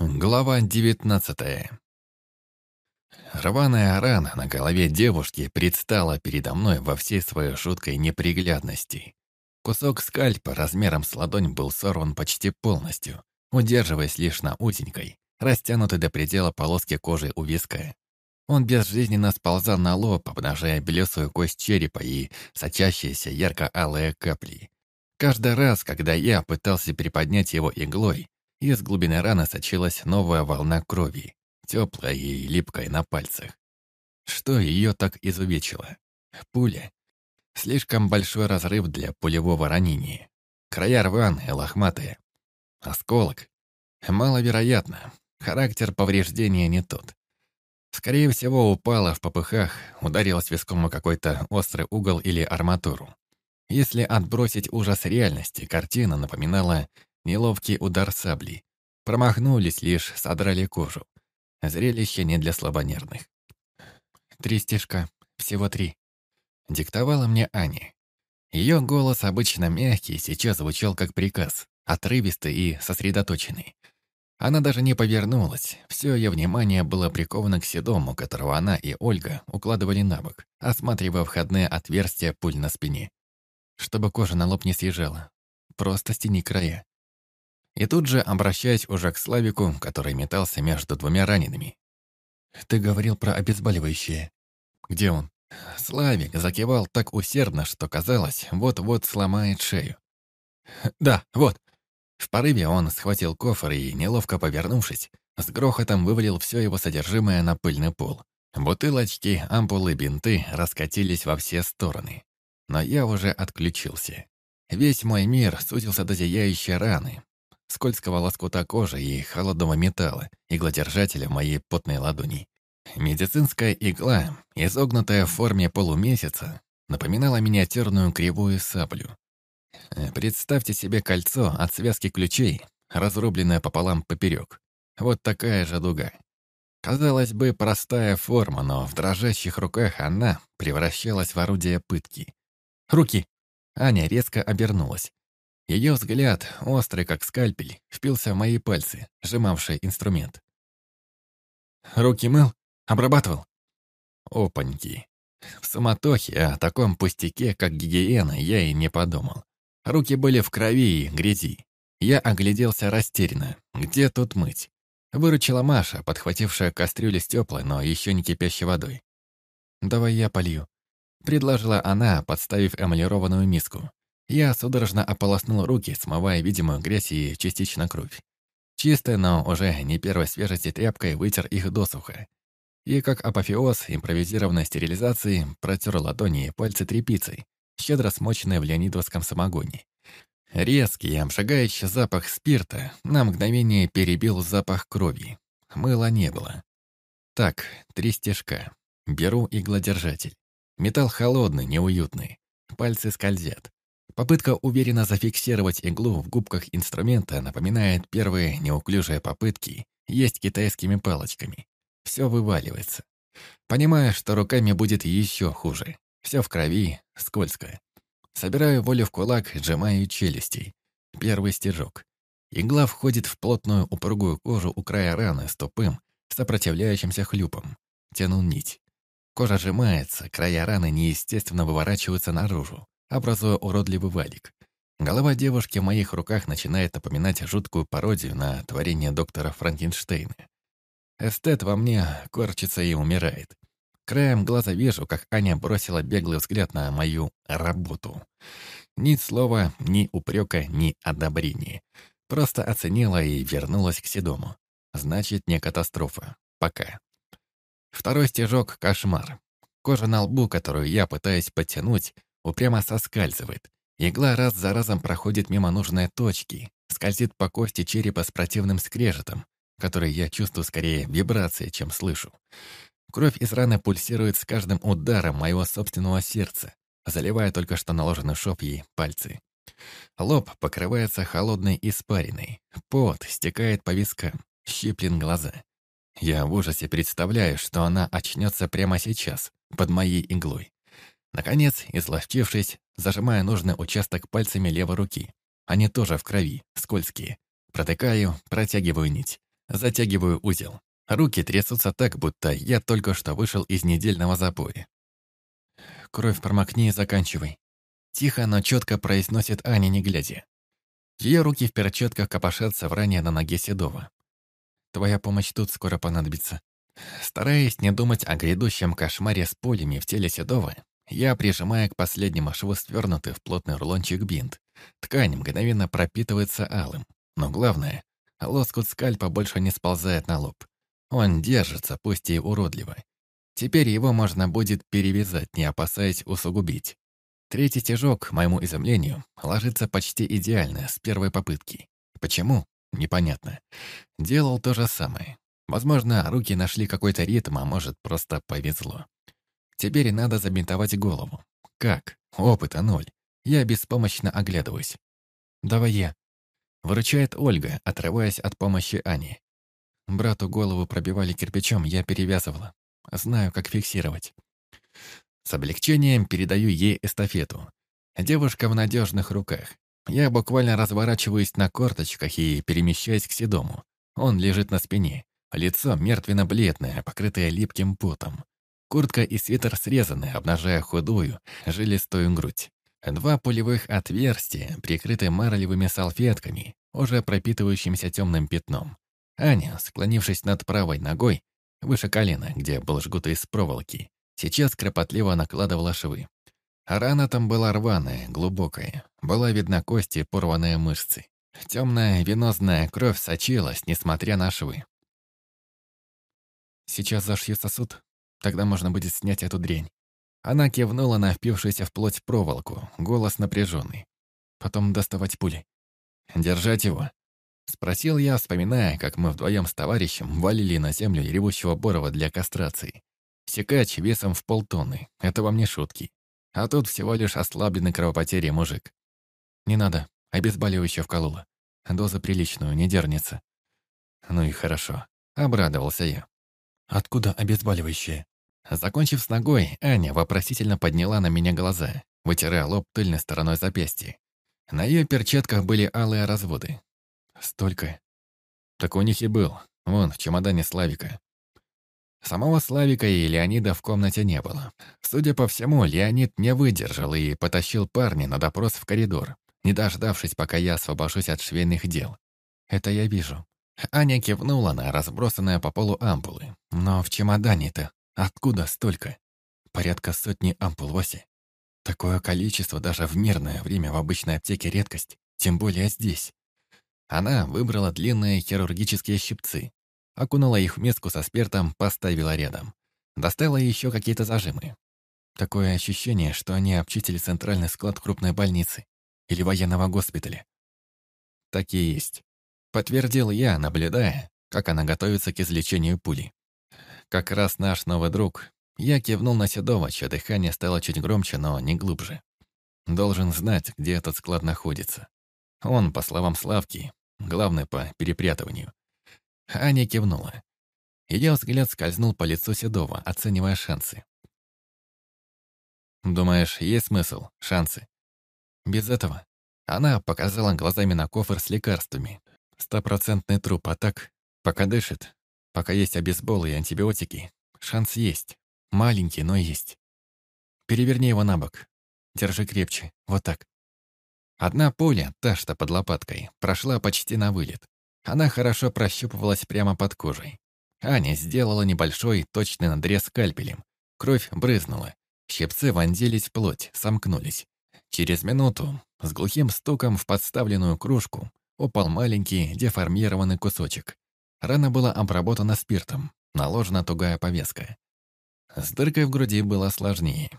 Глава девятнадцатая. Рваная рана на голове девушки предстала передо мной во всей своей жуткой неприглядности. Кусок скальпа размером с ладонь был сорван почти полностью, удерживаясь лишь на узенькой, растянутой до предела полоски кожи у виска. Он безжизненно сползал на лоб, обнажая белесую кость черепа и сочащиеся ярко-алые капли. Каждый раз, когда я пытался приподнять его иглой, из глубины раны сочилась новая волна крови, теплая и липкая на пальцах. Что ее так изувечило? Пуля. Слишком большой разрыв для пулевого ранения. Края рваные, лохматые. Осколок. Маловероятно. Характер повреждения не тот. Скорее всего, упала в попыхах, ударилась виском о какой-то острый угол или арматуру. Если отбросить ужас реальности, картина напоминала неловкий удар сабли. Промахнулись лишь, содрали кожу. Зрелище не для слабонервных. «Три стежка, всего три», — диктовала мне Аня. Ее голос, обычно мягкий, сейчас звучал как приказ, отрывистый и сосредоточенный. Она даже не повернулась. Все ее внимание было приковано к седому, которого она и Ольга укладывали на бок, осматривая входные отверстия пуль на спине. Чтобы кожа на лоб не съезжала. Просто стяни края. И тут же обращаясь уже к Славику, который метался между двумя ранеными. «Ты говорил про обезболивающее. Где он?» Славик закивал так усердно, что казалось, вот-вот сломает шею. «Да, вот», в порыве он схватил кофр и, неловко повернувшись, с грохотом вывалил все его содержимое на пыльный пол. Бутылочки, ампулы, бинты раскатились во все стороны. Но я уже отключился. Весь мой мир сузился до зияющей раны, скользкого лоскута кожи и холодного металла, иглодержателя моей потной ладони. Медицинская игла, изогнутая в форме полумесяца, напоминала миниатюрную кривую саблю. Э, представьте себе кольцо от связки ключей, разрубленное пополам поперек. Вот такая же дуга. Казалось бы, простая форма, но в дрожащих руках она превращалась в орудие пытки. «Руки!» Аня резко обернулась. Ее взгляд, острый как скальпель, впился в мои пальцы, сжимавшие инструмент. «Руки мыл? Обрабатывал?» Опаньки. В суматохе о таком пустяке, как гигиена, я и не подумал. Руки были в крови и грязи. Я огляделся растерянно. Где тут мыть? Выручила Маша, подхватившая кастрюлю с теплой, но еще не кипящей водой. «Давай я полью», — предложила она, подставив эмалированную миску. Я судорожно ополоснул руки, смывая видимую грязь и частично кровь. Чистая, но уже не первой свежести тряпкой вытер их досуха. И как апофеоз импровизированной стерилизации протер ладони и пальцы тряпицей, щедро смоченное в леонидовском самогоне. Резкий, обжигающий запах спирта на мгновение перебил запах крови. Мыла не было. Так, три стежка. Беру иглодержатель. Металл холодный, неуютный. Пальцы скользят. Попытка уверенно зафиксировать иглу в губках инструмента напоминает первые неуклюжие попытки есть китайскими палочками. Все вываливается. Понимая, что руками будет еще хуже. Все в крови, скользко. Собираю волю в кулак, сжимаю челюстей. Первый стежок. Игла входит в плотную упругую кожу у края раны с тупым, сопротивляющимся хлюпом. Тяну нить. Кожа сжимается, края раны неестественно выворачиваются наружу, образуя уродливый валик. Голова девушки в моих руках начинает напоминать жуткую пародию на творение доктора Франкенштейна. Эстет во мне корчится и умирает. Краем глаза вижу, как Аня бросила беглый взгляд на мою работу. Ни слова, ни упрека, ни одобрения. Просто оценила и вернулась к Седому. Значит, не катастрофа. Пока. Второй стежок — кошмар. Кожа на лбу, которую я пытаюсь подтянуть, упрямо соскальзывает. Игла раз за разом проходит мимо нужной точки, скользит по кости черепа с противным скрежетом, который я чувствую скорее вибрации, чем слышу. Кровь из раны пульсирует с каждым ударом моего собственного сердца, заливая только что наложенный шов ей пальцы. Лоб покрывается холодной испариной, пот стекает по вискам, щиплен глаза. Я в ужасе представляю, что она очнется прямо сейчас, под моей иглой. Наконец, изловчившись, зажимая нужный участок пальцами левой руки. Они тоже в крови, скользкие. Протыкаю, протягиваю нить. Затягиваю узел. Руки трясутся так, будто я только что вышел из недельного запоя. «Кровь промокни и заканчивай». Тихо, но четко произносит Аня, не глядя. Ее руки в перчатках копошатся в ране на ноге Седова. «Твоя помощь тут скоро понадобится». Стараясь не думать о грядущем кошмаре с полями в теле Седова, я прижимаю к последнему шву свернутый в плотный рулончик бинт. Ткань мгновенно пропитывается алым. Но главное, лоскут скальпа больше не сползает на лоб. Он держится, пусть и уродливо. Теперь его можно будет перевязать, не опасаясь усугубить. Третий тяжок, моему изумлению, ложится почти идеально, с первой попытки. Почему? Непонятно. Делал то же самое. Возможно, руки нашли какой-то ритм, а может, просто повезло. Теперь надо забинтовать голову. Как? Опыта ноль. Я беспомощно оглядываюсь. «Давай я». Выручает Ольга, отрываясь от помощи Ани. Брату голову пробивали кирпичом, я перевязывала. Знаю, как фиксировать. С облегчением передаю ей эстафету. Девушка в надежных руках. Я буквально разворачиваюсь на корточках и перемещаюсь к Седому. Он лежит на спине. Лицо мертвенно-бледное, покрытое липким потом. Куртка и свитер срезаны, обнажая худую, жилистую грудь. Два пулевых отверстия, прикрыты марлевыми салфетками, уже пропитывающимся темным пятном. Аня, склонившись над правой ногой, выше колена, где был жгут из проволоки, Сейчас кропотливо накладывала швы. Рана там была рваная, глубокая. Была видна кости и порванные мышцы. Темная венозная кровь сочилась, несмотря на швы. «Сейчас зашью сосуд, тогда можно будет снять эту дрень». Она кивнула на впившуюся плоть проволоку, голос напряженный. Потом доставать пули. «Держать его?» Спросил я, вспоминая, как мы вдвоем с товарищем валили на землю ревущего Борова для кастрации. Секач весом в полтонны. Это вам не шутки. А тут всего лишь ослабленный кровопотерей мужик. Не надо, обезболивающее вколола. Доза приличную, не дернется. Ну и хорошо. Обрадовался я. Откуда обезболивающее? Закончив с ногой, Аня вопросительно подняла на меня глаза, вытирая лоб тыльной стороной запястья. На ее перчатках были алые разводы. Столько. Так у них и был. Вон, в чемодане Славика. Самого Славика и Леонида в комнате не было. Судя по всему, Леонид не выдержал и потащил парня на допрос в коридор, не дождавшись, пока я освобожусь от швейных дел. Это я вижу. Аня кивнула на разбросанные по полу ампулы. Но в чемодане-то откуда столько? Порядка сотни ампул Васи. Такое количество даже в мирное время в обычной аптеке редкость, тем более здесь. Она выбрала длинные хирургические щипцы, окунула их в миску со спиртом, поставила рядом. Достала еще какие-то зажимы. Такое ощущение, что они обчистили центральный склад крупной больницы или военного госпиталя. Так и есть. Подтвердил я, наблюдая, как она готовится к излечению пули. Как раз наш новый друг. Я кивнул на Седова, чье дыхание стало чуть громче, но не глубже. Должен знать, где этот склад находится. Он, по словам Славки, главный по перепрятыванию. Аня кивнула. Ее взгляд скользнул по лицу Седова, оценивая шансы. «Думаешь, есть смысл? Шансы?» «Без этого». Она показала глазами на кофр с лекарствами. Стопроцентный труп, а так, пока дышит, пока есть обезболы и антибиотики, шанс есть. Маленький, но есть. Переверни его на бок. Держи крепче. Вот так. Одна пуля, та, что под лопаткой, прошла почти на вылет. Она хорошо прощупывалась прямо под кожей. Аня сделала небольшой точный надрез скальпелем. Кровь брызнула. Щипцы вонзились в плоть, сомкнулись. Через минуту, с глухим стуком в подставленную кружку, упал маленький деформированный кусочек. Рана была обработана спиртом, наложена тугая повязка. С дыркой в груди было сложнее.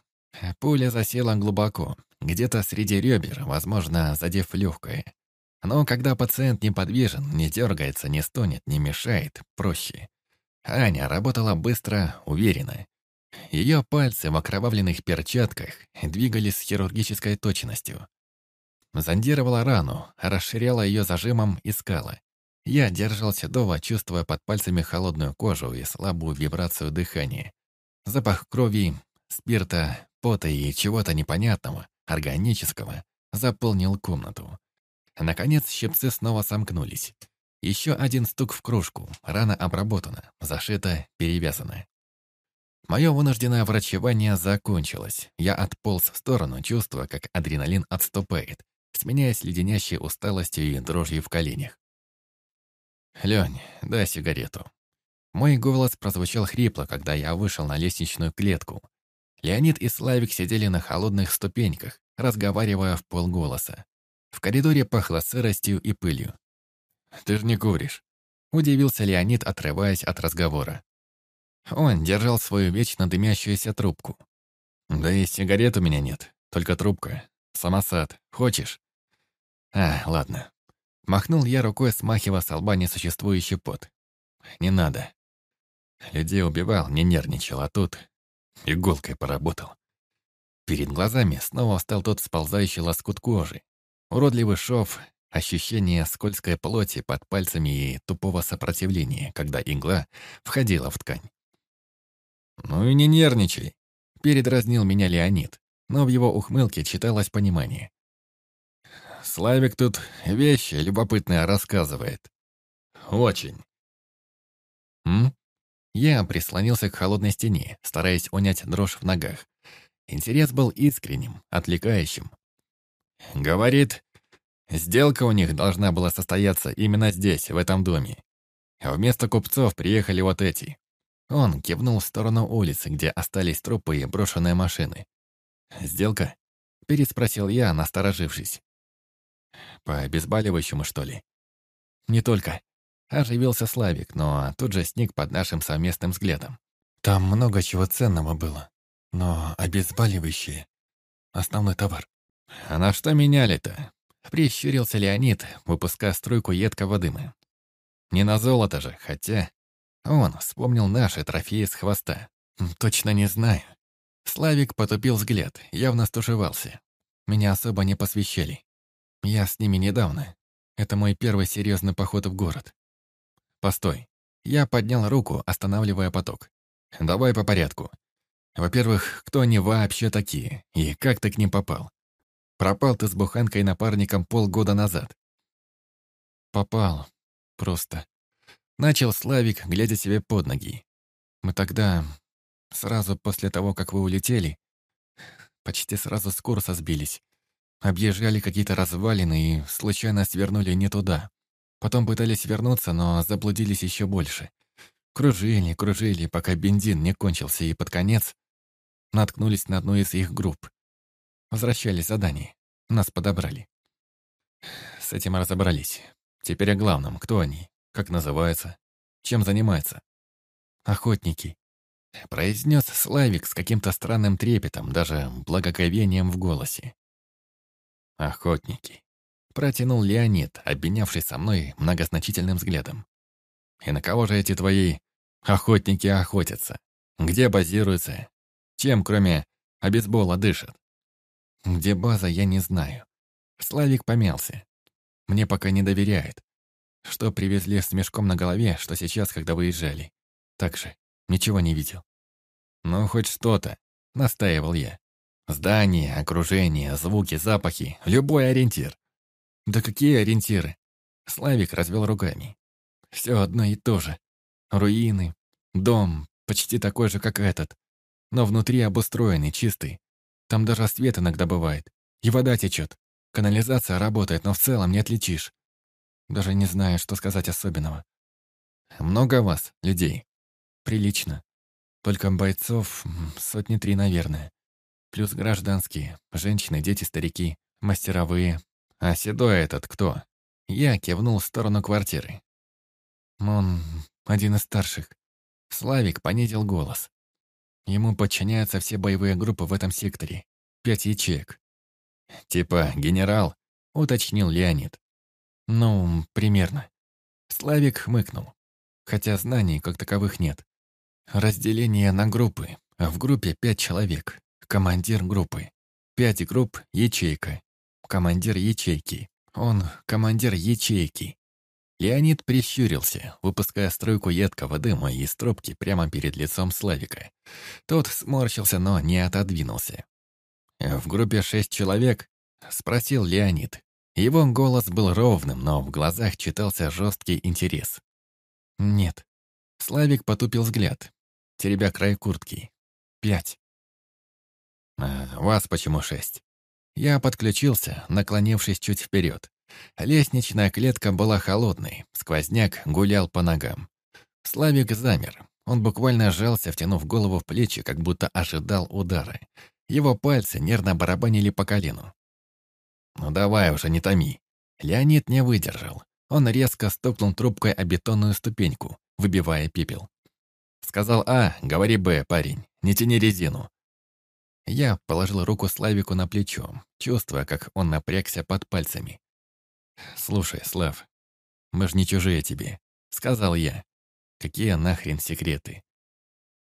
Пуля засела глубоко, где-то среди ребер, возможно, задев легкое. Но когда пациент неподвижен, не дергается, не стонет, не мешает, проще. Аня работала быстро, уверенно. Ее пальцы в окровавленных перчатках двигались с хирургической точностью. Зондировала рану, расширяла ее зажимом, искала. Я держал Седова, чувствуя под пальцами холодную кожу и слабую вибрацию дыхания. Запах крови, спирта, пота и чего-то непонятного, органического, заполнил комнату. Наконец щипцы снова сомкнулись. Еще один стук в кружку, рана обработана, зашита, перевязана. Мое вынужденное врачевание закончилось. Я отполз в сторону, чувствуя, как адреналин отступает, сменяясь леденящей усталостью и дрожью в коленях. «Лёнь, дай сигарету». Мой голос прозвучал хрипло, когда я вышел на лестничную клетку. Леонид и Славик сидели на холодных ступеньках, разговаривая в полголоса. В коридоре пахло сыростью и пылью. «Ты же не куришь», — удивился Леонид, отрываясь от разговора. Он держал свою вечно дымящуюся трубку. «Да и сигарет у меня нет, только трубка. Самосад. Хочешь?» «А, ладно». Махнул я рукой, смахивая с лба несуществующий пот. «Не надо. Людей убивал, не нервничал, а тут иголкой поработал». Перед глазами снова встал тот сползающий лоскут кожи. Уродливый шов, ощущение скользкой плоти под пальцами и тупого сопротивления, когда игла входила в ткань. «Ну и не нервничай», — передразнил меня Леонид, но в его ухмылке читалось понимание. «Славик тут вещи любопытные рассказывает. Очень». «М?» Я прислонился к холодной стене, стараясь унять дрожь в ногах. Интерес был искренним, отвлекающим. «Говорит, сделка у них должна была состояться именно здесь, в этом доме. Вместо купцов приехали вот эти. Он кивнул в сторону улицы, где остались трупы и брошенные машины. «Сделка?» — переспросил я, насторожившись. «По обезболивающему, что ли?» «Не только». Оживился Славик, но тут же сник под нашим совместным взглядом. «Там много чего ценного было, но обезболивающие — основной товар». «А на что меняли-то?» — прищурился Леонид, выпуская струйку едкого дыма. «Не на золото же, хотя...» Он вспомнил наши трофеи с хвоста. Точно не знаю. Славик потупил взгляд, явно стушевался. Меня особо не посвящали. Я с ними недавно. Это мой первый серьезный поход в город. Постой. Я поднял руку, останавливая поток. Давай по порядку. Во-первых, кто они вообще такие? И как ты к ним попал? Пропал ты с буханкой напарником полгода назад. Попал. Просто. Начал Славик, глядя себе под ноги. Мы тогда, сразу после того, как вы улетели, почти сразу с курса сбились. Объезжали какие-то развалины и случайно свернули не туда. Потом пытались вернуться, но заблудились еще больше. Кружили, кружили, пока бензин не кончился, и под конец наткнулись на одну из их групп. Возвращались задание. Нас подобрали. С этим разобрались. Теперь о главном. Кто они? Как называется? Чем занимается? Охотники. Произнес Славик с каким-то странным трепетом, даже благоговением в голосе. Охотники. Протянул Леонид, обменявшись со мной многозначительным взглядом. И на кого же эти твои охотники охотятся? Где базируются? Чем, кроме обезбола, дышат? Где база, я не знаю. Славик помялся. Мне пока не доверяет. Что привезли с мешком на голове, что сейчас, когда выезжали. Так же, ничего не видел. Ну, хоть что-то, настаивал я. Здание, окружение, звуки, запахи, любой ориентир. Да какие ориентиры? Славик развел руками. Все одно и то же. Руины, дом, почти такой же, как этот. Но внутри обустроенный, чистый. Там даже свет иногда бывает. И вода течет. Канализация работает, но в целом не отличишь. Даже не знаю, что сказать особенного. Много вас, людей? Прилично. Только бойцов сотни три, наверное. Плюс гражданские, женщины, дети, старики, мастеровые. А седой этот кто? Я кивнул в сторону квартиры. Он один из старших. Славик понизил голос. Ему подчиняются все боевые группы в этом секторе. Пять ячеек. «Типа генерал», — уточнил Леонид. Ну, примерно. Славик хмыкнул. Хотя знаний как таковых нет. Разделение на группы. В группе пять человек. Командир группы. Пять групп — ячейка. Командир ячейки. Он командир ячейки. Леонид прищурился, выпуская струйку едкого дыма из трубки прямо перед лицом Славика. Тот сморщился, но не отодвинулся. «В группе шесть человек?» — спросил Леонид. Его голос был ровным, но в глазах читался жесткий интерес. «Нет». Славик потупил взгляд, теребя край куртки. «Пять». «А вас почему шесть?» Я подключился, наклонившись чуть вперед. Лестничная клетка была холодной, сквозняк гулял по ногам. Славик замер. Он буквально сжался, втянув голову в плечи, как будто ожидал удара. Его пальцы нервно барабанили по колену. «Ну давай уже, не томи». Леонид не выдержал. Он резко стукнул трубкой о бетонную ступеньку, выбивая пепел. Сказал «А», говори «Б», парень, не тяни резину. Я положил руку Славику на плечо, чувствуя, как он напрягся под пальцами. «Слушай, Слав, мы ж не чужие тебе», — сказал я. «Какие нахрен секреты?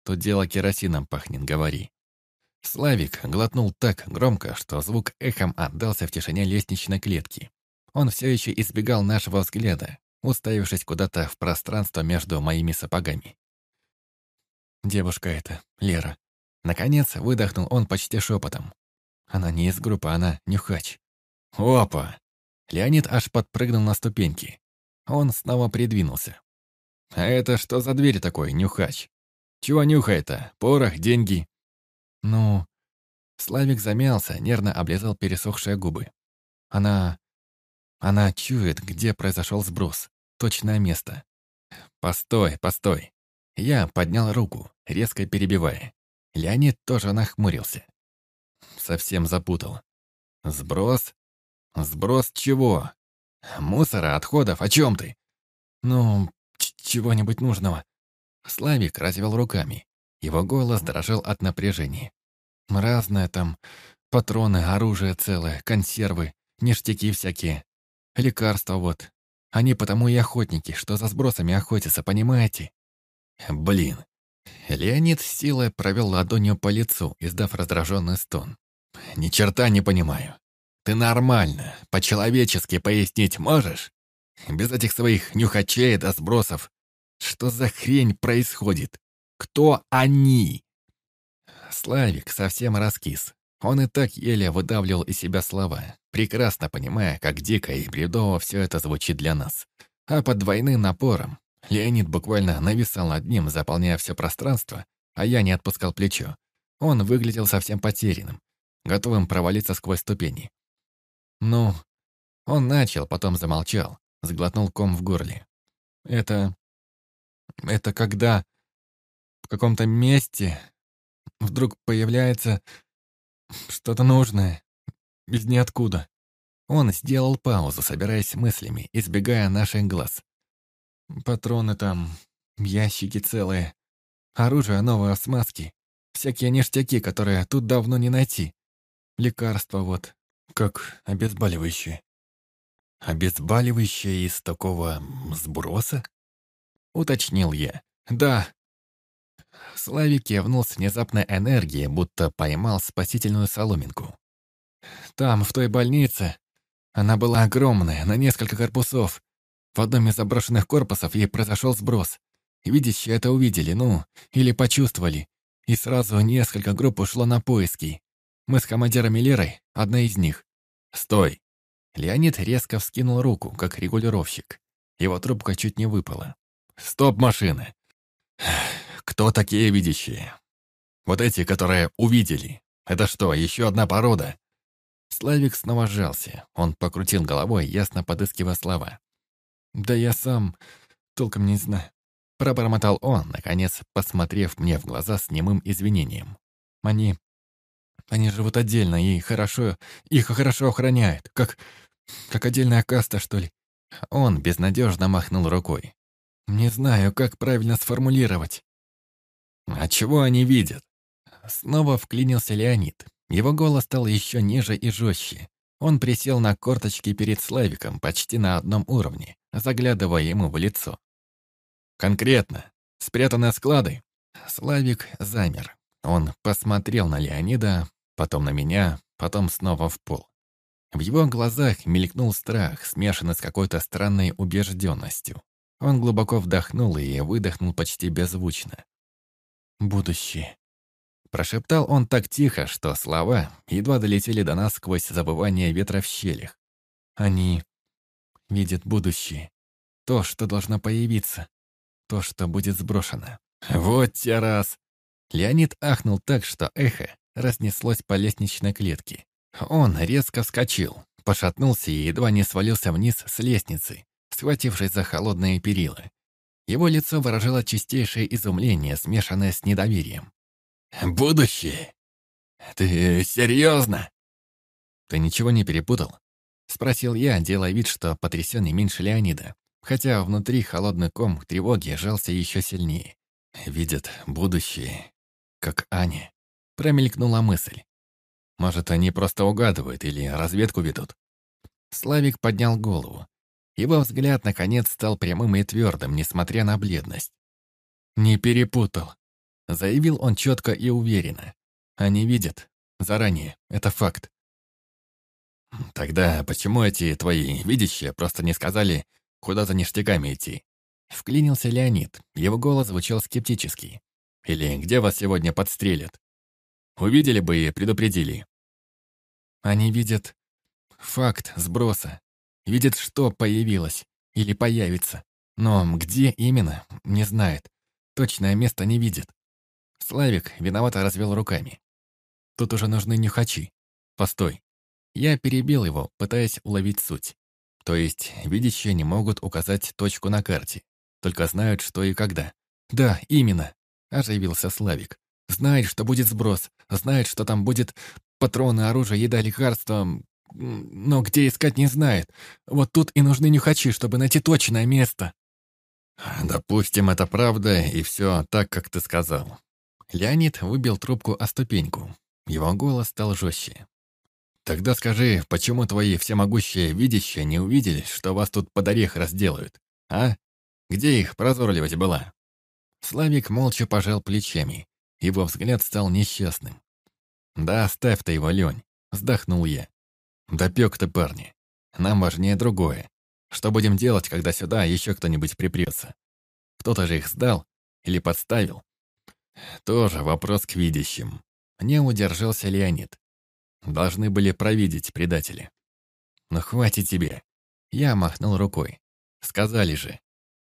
Тут дело керосином пахнет, говори». Славик глотнул так громко, что звук эхом отдался в тишине лестничной клетки. Он все еще избегал нашего взгляда, уставившись куда-то в пространство между моими сапогами. «Девушка эта, Лера». Наконец выдохнул он почти шепотом. Она не из группы, она нюхач. «Опа!» Леонид аж подпрыгнул на ступеньки. Он снова придвинулся. «А это что за дверь такой, нюхач? Чего нюхает-то? Порох, деньги?» «Ну...» Славик замялся, нервно облизал пересохшие губы. «Она... она чует, где произошел сброс. Точное место». «Постой, постой». Я поднял руку, резко перебивая. Леонид тоже нахмурился. Совсем запутал. «Сброс? Сброс чего? Мусора, отходов, о чем ты?» «Ну, чего-нибудь нужного». Славик развел руками. Его голос дрожал от напряжения. «Разное там. Патроны, оружие целое, консервы, ништяки всякие. Лекарства вот. Они потому и охотники, что за сбросами охотятся, понимаете?» «Блин». Леонид с силой провел ладонью по лицу, издав раздраженный стон. «Ни черта не понимаю. Ты нормально, по-человечески пояснить можешь? Без этих своих нюхачей до сбросов. Что за хрень происходит? Кто они?» Славик совсем раскис. Он и так еле выдавливал из себя слова, прекрасно понимая, как дико и бредово все это звучит для нас. А под двойным напором Леонид буквально нависал над ним, заполняя все пространство, а я не отпускал плечо. Он выглядел совсем потерянным, готовым провалиться сквозь ступени. Ну, он начал, потом замолчал, сглотнул ком в горле. Это... это когда в каком-то месте вдруг появляется что-то нужное из ниоткуда. Он сделал паузу, собираясь мыслями, избегая наших глаз. Патроны там, ящики целые, оружие новое в смазке, всякие ништяки, которые тут давно не найти. Лекарства вот, как обезболивающие. Обезболивающее из такого сброса? Уточнил я. Да. Славик кивнул с внезапной энергией, будто поймал спасительную соломинку. Там, в той больнице, она была огромная, на несколько корпусов. В одном из заброшенных корпусов ей произошел сброс. Видящие это увидели, ну, или почувствовали. И сразу несколько групп ушло на поиски. Мы с командиром Лерой, одна из них. «Стой!» Леонид резко вскинул руку, как регулировщик. Его трубка чуть не выпала. «Стоп, машины! Кто такие видящие? Вот эти, которые увидели. Это что, еще одна порода?» Славик снова сжался. Он покрутил головой, ясно подыскивая слова. «Да я сам толком не знаю». Пробормотал он, наконец, посмотрев мне в глаза с немым извинением. «Они они живут отдельно и хорошо, их хорошо охраняют, как, как отдельная каста, что ли. Он безнадежно махнул рукой. Не знаю, как правильно сформулировать. А чего они видят? Снова вклинился Леонид. Его голос стал еще ниже и жестче. Он присел на корточки перед Славиком почти на одном уровне, заглядывая ему в лицо. «Конкретно. Спрятанные склады?» Славик замер. Он посмотрел на Леонида, потом на меня, потом снова в пол. В его глазах мелькнул страх, смешанный с какой-то странной убежденностью. Он глубоко вдохнул и выдохнул почти беззвучно. «Будущее». Прошептал он так тихо, что слова едва долетели до нас сквозь забывание ветра в щелях. Они видят будущее. То, что должно появиться. То, что будет сброшено. Вот те раз! Леонид ахнул так, что эхо разнеслось по лестничной клетке. Он резко вскочил, пошатнулся и едва не свалился вниз с лестницы, схватившись за холодные перила. Его лицо выражало чистейшее изумление, смешанное с недоверием. «Будущее? Ты серьезно?» «Ты ничего не перепутал?» Спросил я, делая вид, что потрясен не меньше Леонида, хотя внутри холодный ком тревоги сжался еще сильнее. «Видят будущее, как Аня». Промелькнула мысль. Может, они просто угадывают или разведку ведут? Славик поднял голову. Его взгляд, наконец, стал прямым и твердым, несмотря на бледность. «Не перепутал», — заявил он четко и уверенно. «Они видят. Заранее. Это факт». «Тогда почему эти твои видящие просто не сказали, куда за ништяками идти?» Вклинился Леонид. Его голос звучал скептически. «Или где вас сегодня подстрелят?» Увидели бы и предупредили. Они видят факт сброса. Видят, что появилось или появится. Но где именно, не знает. Точное место не видит. Славик виновато развел руками. Тут уже нужны нюхачи. Постой. Я перебил его, пытаясь уловить суть. То есть видящие не могут указать точку на карте, только знают, что и когда. Да, именно, оживился Славик. Знает, что будет сброс, знает, что там будет патроны, оружие, еда, лекарства, но где искать не знает. Вот тут и нужны нюхачи, чтобы найти точное место. Допустим, это правда, и все так, как ты сказал. Леонид выбил трубку о ступеньку. Его голос стал жестче. Тогда скажи, почему твои всемогущие видящие не увидели, что вас тут под орех разделают? А? Где их прозорливость была? Славик молча пожал плечами. Его взгляд стал несчастным. «Да оставь ты его, Лень», — вздохнул я. «Допек ты, парни. Нам важнее другое. Что будем делать, когда сюда еще кто-нибудь припрется? Кто-то же их сдал или подставил?» Тоже вопрос к видящим. Не удержался Леонид. Должны были провидеть предатели. «Ну хватит тебе!» Я махнул рукой. «Сказали же.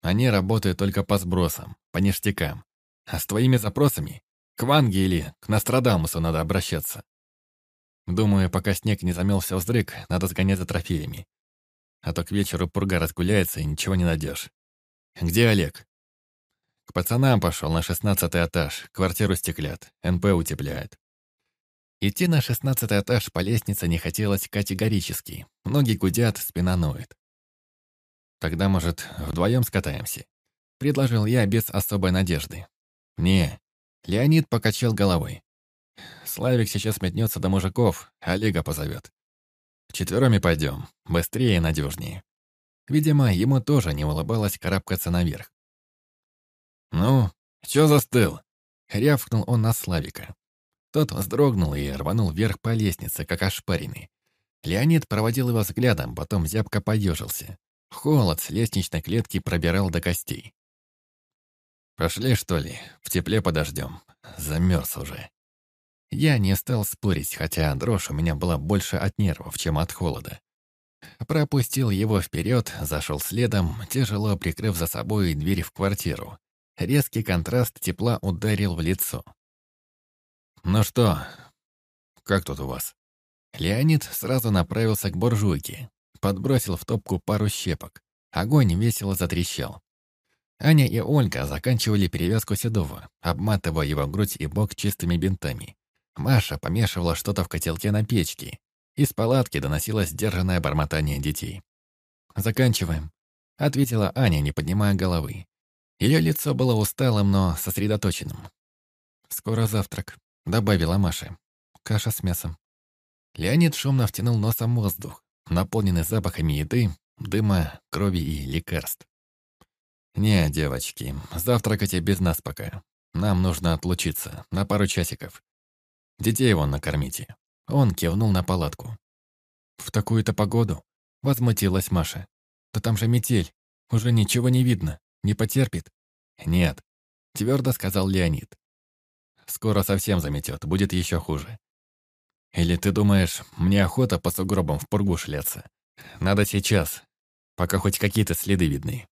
Они работают только по сбросам, по ништякам. А с твоими запросами к Ванге или к Нострадамусу надо обращаться. Думаю, пока снег не замелся вздрык, надо сгонять за трофеями. А то к вечеру пурга разгуляется и ничего не найдешь. Где Олег? К пацанам пошел на шестнадцатый этаж, квартиру стеклят, НП утепляет. Идти на шестнадцатый этаж по лестнице не хотелось категорически. Ноги гудят, спина ноет. Тогда, может, вдвоем скатаемся? Предложил я без особой надежды. Не, Леонид покачал головой. Славик сейчас метнется до мужиков, Олега позовет. Четверами пойдем, быстрее и надежнее. Видимо, ему тоже не улыбалось карабкаться наверх. «Ну, чё застыл?» — рявкнул он на Славика. Тот вздрогнул и рванул вверх по лестнице, как ошпаренный. Леонид проводил его взглядом, потом зябко поежился. Холод с лестничной клетки пробирал до костей. «Пошли, что ли? В тепле подождем. Замерз уже». Я не стал спорить, хотя дрожь у меня была больше от нервов, чем от холода. Пропустил его вперед, зашел следом, тяжело прикрыв за собой дверь в квартиру. Резкий контраст тепла ударил в лицо. «Ну что, как тут у вас?» Леонид сразу направился к буржуйке, подбросил в топку пару щепок. Огонь весело затрещал. Аня и Ольга заканчивали перевязку Седова, обматывая его грудь и бок чистыми бинтами. Маша помешивала что-то в котелке на печке. Из палатки доносилось сдержанное бормотание детей. «Заканчиваем», — ответила Аня, не поднимая головы. Ее лицо было усталым, но сосредоточенным. «Скоро завтрак», — добавила Маша. «Каша с мясом». Леонид шумно втянул носом воздух, наполненный запахами еды, дыма, крови и лекарств. «Не, девочки, завтракайте без нас пока. Нам нужно отлучиться на пару часиков. Детей вон накормите». Он кивнул на палатку. «В такую-то погоду?» — возмутилась Маша. «Да там же метель. Уже ничего не видно. Не потерпит?» «Нет», — твердо сказал Леонид. «Скоро совсем заметет, будет еще хуже. Или ты думаешь, мне охота по сугробам в пургу шляться? Надо сейчас, пока хоть какие-то следы видны.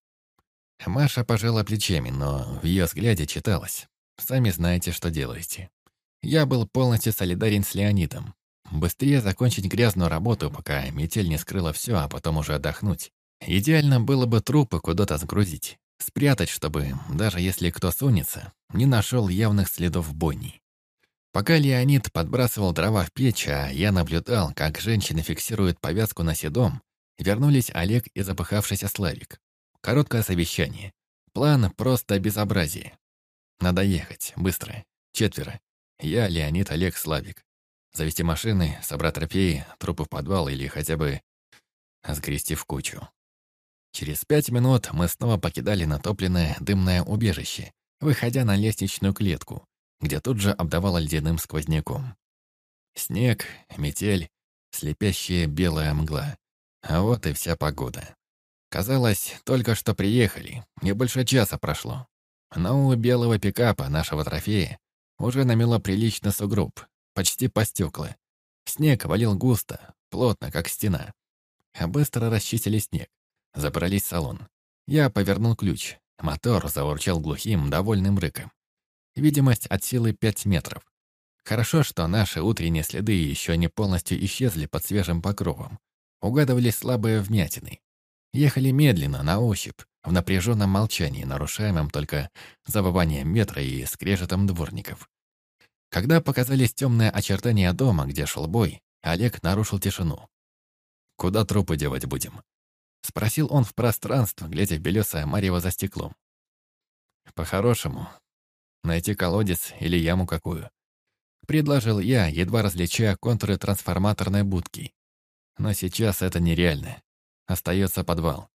Маша пожала плечами, но в ее взгляде читалось. «Сами знаете, что делаете». Я был полностью солидарен с Леонидом. Быстрее закончить грязную работу, пока метель не скрыла все, а потом уже отдохнуть. Идеально было бы трупы куда-то сгрузить. Спрятать, чтобы, даже если кто сунется, не нашел явных следов бойни. Пока Леонид подбрасывал дрова в печь, а я наблюдал, как женщины фиксируют повязку на седом, вернулись Олег и запыхавшийся Славик. Короткое совещание. План просто безобразие. Надо ехать, быстро. Четверо. Я, Леонид, Олег, Славик. Завести машины, собрать трофеи, трупы в подвал или хотя бы сгрести в кучу. Через пять минут мы снова покидали натопленное дымное убежище, выходя на лестничную клетку, где тут же обдавало ледяным сквозняком. Снег, метель, слепящая белая мгла. А вот и вся погода. Казалось, только что приехали, не больше часа прошло. Но у белого пикапа, нашего трофея, уже намело прилично сугроб, почти по стекла. Снег валил густо, плотно, как стена. Быстро расчистили снег. Забрались в салон. Я повернул ключ. Мотор заурчал глухим, довольным рыком. Видимость от силы 5 метров. Хорошо, что наши утренние следы еще не полностью исчезли под свежим покровом. Угадывались слабые вмятины. Ехали медленно, на ощупь, в напряженном молчании, нарушаемом только завыванием метра и скрежетом дворников. Когда показались темные очертания дома, где шел бой, Олег нарушил тишину. «Куда трупы девать будем?» Спросил он в пространство, глядя в белесое марево за стеклом. «По-хорошему, найти колодец или яму какую». Предложил я, едва различая контуры трансформаторной будки. Но сейчас это нереально. Остается подвал.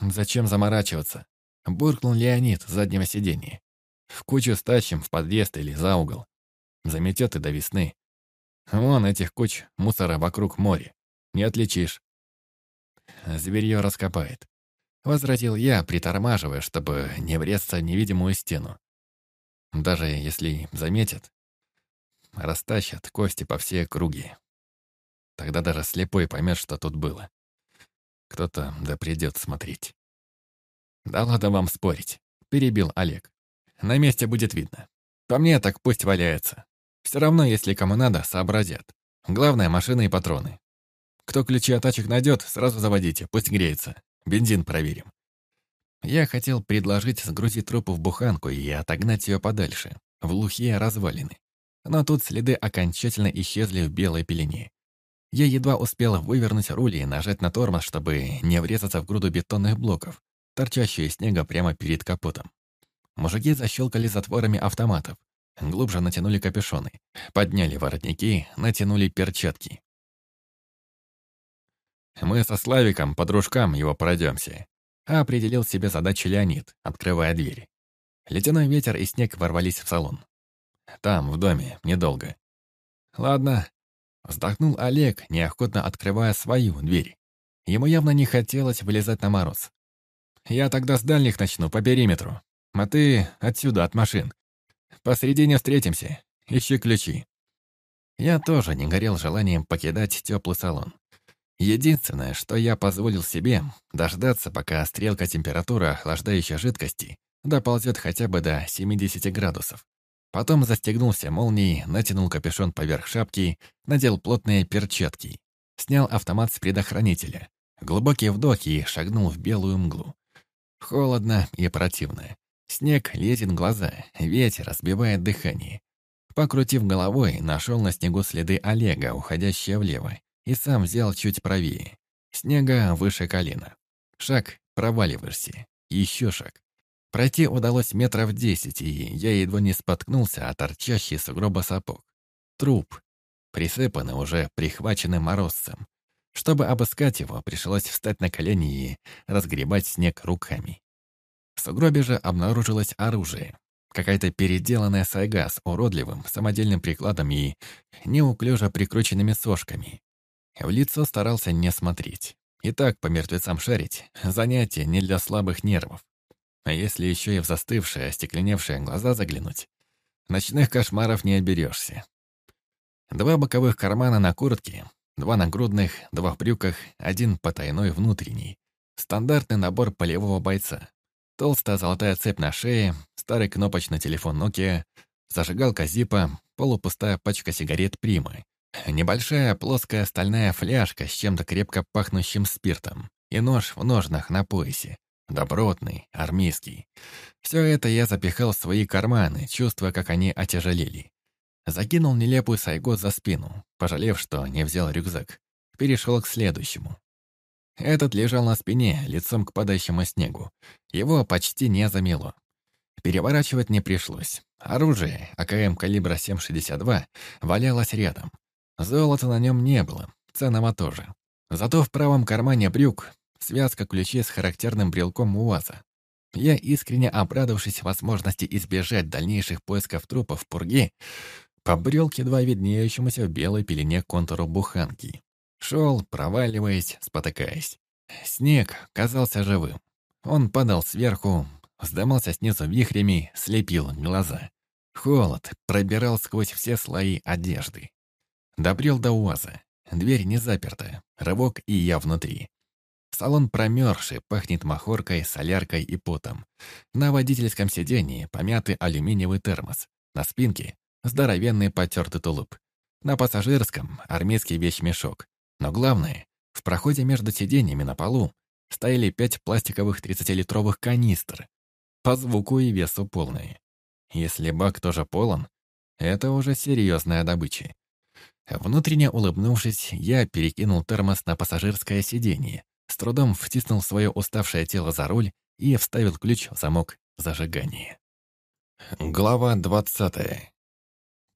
«Зачем заморачиваться?» Буркнул Леонид с заднего сиденья. «В кучу стащим в подъезд или за угол. Заметет и до весны. Вон этих куч мусора вокруг моря. Не отличишь. Зверье раскопает. Возразил я, притормаживая, чтобы не врезаться в невидимую стену. Даже если заметят, растащат кости по всей округе. Тогда даже слепой поймет, что тут было. Кто-то да придет смотреть. «Да ладно вам спорить», — перебил Олег. «На месте будет видно. По мне так пусть валяется. Все равно, если кому надо, сообразят. Главное — машины и патроны. Кто ключи от тачек найдет, сразу заводите, пусть греется. Бензин проверим». Я хотел предложить сгрузить трупы в буханку и отогнать ее подальше, в глухие развалины. Но тут следы окончательно исчезли в белой пелене. Я едва успел вывернуть руль и нажать на тормоз, чтобы не врезаться в груду бетонных блоков, торчащие снега прямо перед капотом. Мужики защелкали затворами автоматов, глубже натянули капюшоны, подняли воротники, натянули перчатки. «Мы со Славиком по дружкам его пройдемся», определил себе задачу Леонид, открывая дверь. Ледяной ветер и снег ворвались в салон. «Там, в доме, недолго». «Ладно, Вздохнул Олег, неохотно открывая свою дверь. Ему явно не хотелось вылезать на мороз. «Я тогда с дальних начну, по периметру. А ты отсюда, от машин. Посредине встретимся. Ищи ключи». Я тоже не горел желанием покидать теплый салон. Единственное, что я позволил себе, дождаться, пока стрелка температуры охлаждающей жидкости доползет хотя бы до 70 градусов. Потом застегнулся молнией, натянул капюшон поверх шапки, надел плотные перчатки, снял автомат с предохранителя, глубокий вдох и шагнул в белую мглу. Холодно и противно. Снег лезет в глаза, ветер разбивает дыхание. Покрутив головой, нашел на снегу следы Олега, уходящие влево, и сам взял чуть правее. Снега выше колена. Шаг, проваливаешься. Еще шаг. Пройти удалось метров десять, и я едва не споткнулся о торчащий сугроба сапог. Труп, присыпанный уже прихваченным морозцем. Чтобы обыскать его, пришлось встать на колени и разгребать снег руками. В сугробе же обнаружилось оружие. Какая-то переделанная сайга с уродливым самодельным прикладом и неуклюже прикрученными сошками. В лицо старался не смотреть. И так по мертвецам шарить — занятие не для слабых нервов. А если еще и в застывшие, остекленевшие глаза заглянуть, ночных кошмаров не оберешься. Два боковых кармана на куртке, два нагрудных, два в брюках, один потайной внутренний. Стандартный набор полевого бойца. Толстая золотая цепь на шее, старый кнопочный телефон Nokia, зажигалка Зипа, полупустая пачка сигарет Примы, небольшая плоская стальная фляжка с чем-то крепко пахнущим спиртом и нож в ножнах на поясе. Добротный, армейский. Все это я запихал в свои карманы, чувствуя, как они отяжелели. Закинул нелепую сайгу за спину, пожалев, что не взял рюкзак. Перешел к следующему. Этот лежал на спине, лицом к падающему снегу. Его почти не замело. Переворачивать не пришлось. Оружие, АКМ калибра 7,62, валялось рядом. Золота на нем не было, ценного тоже. Зато в правом кармане брюк связка ключей с характерным брелком УАЗа. Я, искренне обрадовавшись возможности избежать дальнейших поисков трупов в пурге, побрел к едва виднеющемуся в белой пелене контуру буханки. Шел, проваливаясь, спотыкаясь. Снег казался живым. Он падал сверху, вздымался снизу вихрями, слепил глаза. Холод пробирал сквозь все слои одежды. Добрел до УАЗа. Дверь не заперта. Рывок, и я внутри. Салон промерзший, пахнет махоркой, соляркой и потом. На водительском сидении помятый алюминиевый термос. На спинке здоровенный потертый тулуп. На пассажирском армейский вещмешок. Но главное, в проходе между сиденьями на полу стояли пять пластиковых 30-литровых канистр. По звуку и весу полные. Если бак тоже полон, это уже серьезная добыча. Внутренне улыбнувшись, я перекинул термос на пассажирское сиденье, с трудом втиснул свое уставшее тело за руль и вставил ключ в замок зажигания. Глава двадцатая.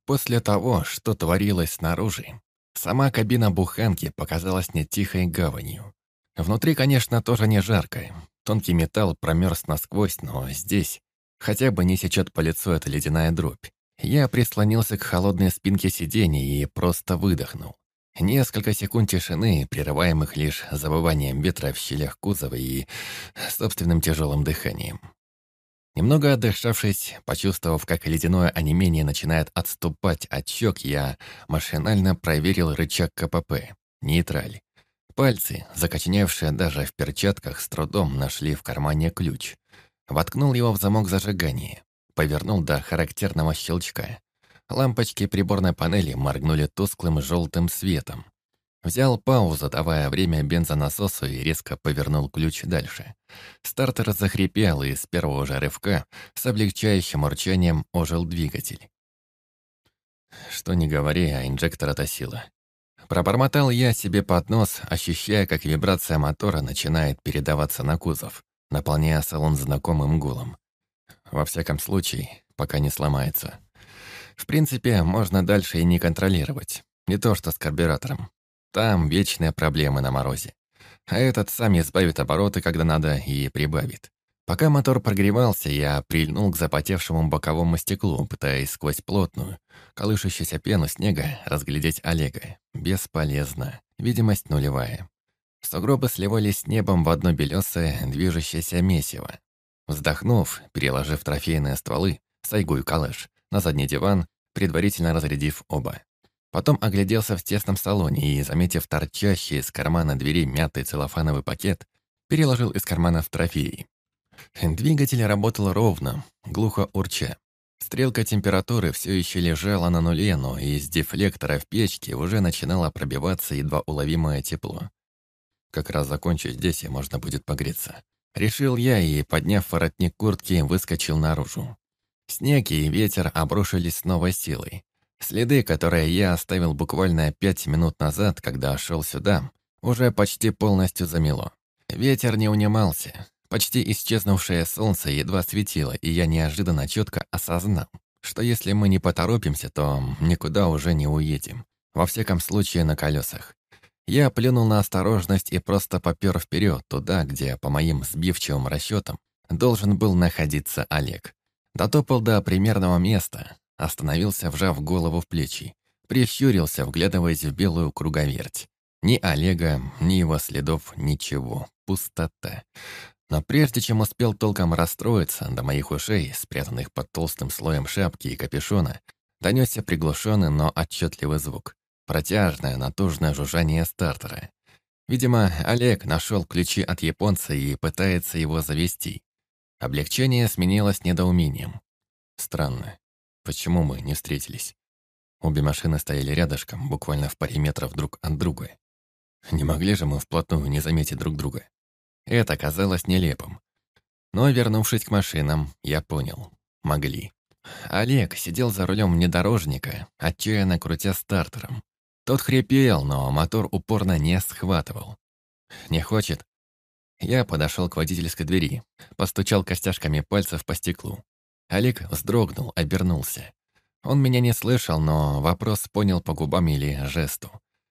После того, что творилось снаружи, Сама кабина буханки показалась не тихой гаванью. Внутри, конечно, тоже не жарко. Тонкий металл промерз насквозь, но здесь хотя бы не сечет по лицу эта ледяная дробь. Я прислонился к холодной спинке сиденья и просто выдохнул. Несколько секунд тишины, прерываемых лишь забыванием ветра в щелях кузова и собственным тяжелым дыханием. Немного отдышавшись, почувствовав, как ледяное онемение начинает отступать от щек, я машинально проверил рычаг КПП. Нейтраль. Пальцы, закоченевшие даже в перчатках, с трудом нашли в кармане ключ. Воткнул его в замок зажигания. Повернул до характерного щелчка. Лампочки приборной панели моргнули тусклым желтым светом. Взял паузу, давая время бензонасосу и резко повернул ключ дальше. Стартер захрипел, и с первого же рывка с облегчающим урчанием ожил двигатель. Что ни говори, а инжектор это сила. Пробормотал я себе под нос, ощущая, как вибрация мотора начинает передаваться на кузов, наполняя салон знакомым гулом. Во всяком случае, пока не сломается. В принципе, можно дальше и не контролировать. Не то что с карбюратором. Там вечные проблемы на морозе. А этот сам избавит обороты, когда надо, и прибавит. Пока мотор прогревался, я прильнул к запотевшему боковому стеклу, пытаясь сквозь плотную, колышущуюся пену снега разглядеть Олега. Бесполезно. Видимость нулевая. Сугробы сливались с небом в одно белесое, движущееся месиво. Вздохнув, переложив трофейные стволы, сайгу и калаш, на задний диван, предварительно разрядив оба. Потом огляделся в тесном салоне и, заметив торчащий из кармана двери мятый целлофановый пакет, переложил из кармана в трофеи. Двигатель работал ровно, глухо урча. Стрелка температуры все еще лежала на нуле, но из дефлектора в печке уже начинало пробиваться едва уловимое тепло. Как раз закончу здесь, и можно будет погреться. Решил я и, подняв воротник куртки, выскочил наружу. Снег и ветер обрушились с новой силой. Следы, которые я оставил буквально пять минут назад, когда шел сюда, уже почти полностью замело. Ветер не унимался. Почти исчезнувшее солнце едва светило, и я неожиданно четко осознал, что если мы не поторопимся, то никуда уже не уедем. Во всяком случае, на колесах. Я плюнул на осторожность и просто попер вперед, туда, где, по моим сбивчивым расчетам, должен был находиться Олег. Дотопал до примерного места, Остановился, вжав голову в плечи. Прищурился, вглядываясь в белую круговерть. Ни Олега, ни его следов, ничего. Пустота. Но прежде чем успел толком расстроиться, до моих ушей, спрятанных под толстым слоем шапки и капюшона, донесся приглушенный, но отчетливый звук. Протяжное, натужное жужжание стартера. Видимо, Олег нашел ключи от японца и пытается его завести. Облегчение сменилось недоумением. Странно. Почему мы не встретились? Обе машины стояли рядышком, буквально в паре метров друг от друга. Не могли же мы вплотную не заметить друг друга. Это казалось нелепым. Но, вернувшись к машинам, я понял. Могли. Олег сидел за рулем внедорожника, отчаянно крутя стартером. Тот хрипел, но мотор упорно не схватывал. «Не хочет?» Я подошел к водительской двери, постучал костяшками пальцев по стеклу. Олег вздрогнул, обернулся. Он меня не слышал, но вопрос понял по губам или жесту.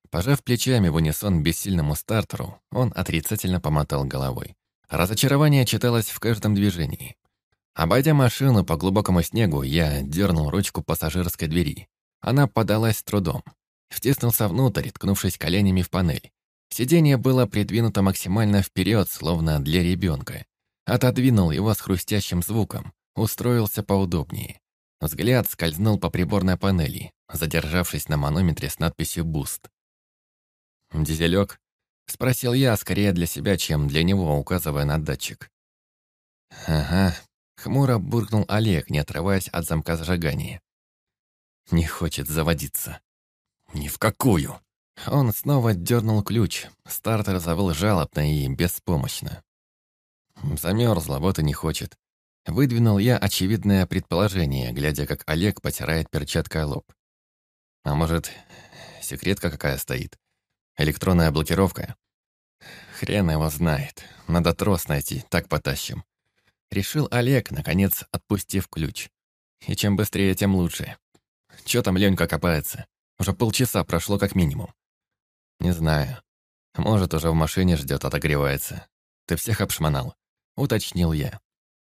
Пожав плечами в унисон бессильному стартеру, он отрицательно помотал головой. Разочарование читалось в каждом движении. Обойдя машину по глубокому снегу, я дернул ручку пассажирской двери. Она подалась трудом. Втиснулся внутрь, ткнувшись коленями в панель. Сиденье было придвинуто максимально вперед, словно для ребенка. Отодвинул его с хрустящим звуком, устроился поудобнее. Взгляд скользнул по приборной панели, задержавшись на манометре с надписью «Буст». «Дизелек?» — спросил я, скорее для себя, чем для него, указывая на датчик. «Ага», — хмуро буркнул Олег, не отрываясь от замка зажигания. «Не хочет заводиться». «Ни в какую!» Он снова дернул ключ. Стартер завыл жалобно и беспомощно. Замерзла, вот и не хочет. Выдвинул я очевидное предположение, глядя, как Олег потирает перчаткой лоб. А может, секретка какая стоит? Электронная блокировка? Хрен его знает. Надо трос найти, так потащим. Решил Олег, наконец, отпустив ключ. И чем быстрее, тем лучше. Чё там Ленька копается? Уже полчаса прошло как минимум. Не знаю. Может, уже в машине ждет, отогревается. Ты всех обшмонал? Уточнил я.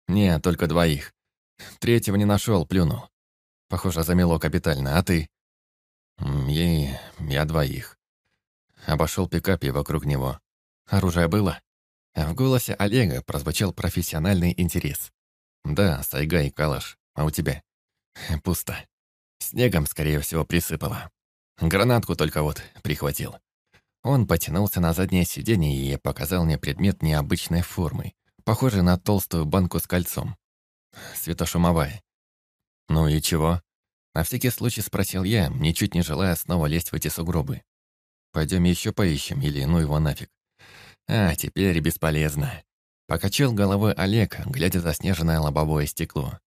«Не, только двоих. Третьего не нашел, плюнул. Похоже, замело капитально. А ты?» «Я... я двоих». Обошел пикап и вокруг него. «Оружие было?» В голосе Олега прозвучал профессиональный интерес. «Да, сайга и калаш. А у тебя?» «Пусто. Снегом, скорее всего, присыпало. Гранатку только вот прихватил». Он потянулся на заднее сиденье и показал мне предмет необычной формы похожий на толстую банку с кольцом. Светошумовая. «Ну и чего?» На всякий случай спросил я, ничуть не желая снова лезть в эти сугробы. «Пойдем еще поищем, или ну его нафиг». «А, теперь бесполезно». Покачал головой Олег, глядя за снежное лобовое стекло.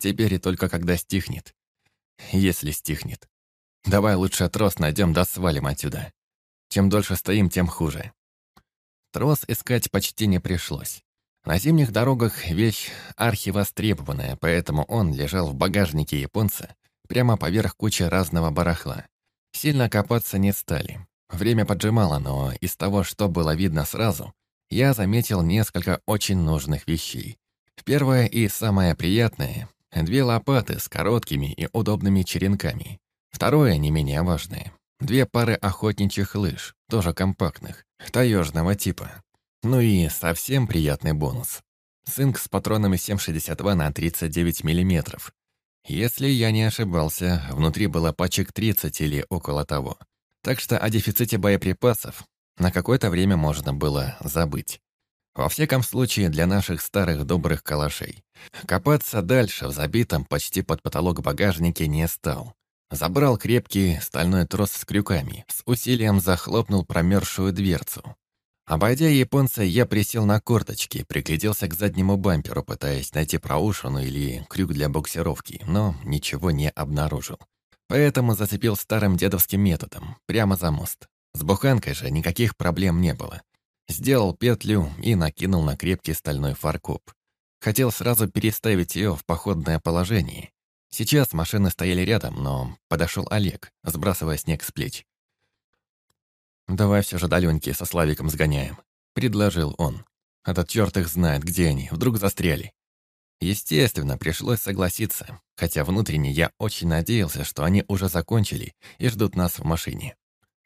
«Теперь и только когда стихнет. Если стихнет. Давай лучше трос найдем да свалим отсюда. Чем дольше стоим, тем хуже». Трос искать почти не пришлось. На зимних дорогах вещь архивостребованная, поэтому он лежал в багажнике японца прямо поверх кучи разного барахла. Сильно копаться не стали. Время поджимало, но из того, что было видно сразу, я заметил несколько очень нужных вещей. Первое и самое приятное — две лопаты с короткими и удобными черенками. Второе, не менее важное — две пары охотничьих лыж, тоже компактных, таежного типа. Ну и совсем приятный бонус. Цинк с патронами 7,62 на 39 мм. Если я не ошибался, внутри было пачек 30 или около того. Так что о дефиците боеприпасов на какое-то время можно было забыть. Во всяком случае, для наших старых добрых калашей. Копаться дальше в забитом почти под потолок багажнике не стал. Забрал крепкий стальной трос с крюками, с усилием захлопнул промерзшую дверцу. Обойдя японца, я присел на корточки, пригляделся к заднему бамперу, пытаясь найти проушину или крюк для буксировки, но ничего не обнаружил. Поэтому зацепил старым дедовским методом, прямо за мост. С буханкой же никаких проблем не было. Сделал петлю и накинул на крепкий стальной фаркоп. Хотел сразу переставить ее в походное положение. Сейчас машины стояли рядом, но подошел Олег, сбрасывая снег с плеч. «Давай все же до со Славиком сгоняем», — предложил он. «Этот черт их знает, где они, вдруг застряли». Естественно, пришлось согласиться, хотя внутренне я очень надеялся, что они уже закончили и ждут нас в машине.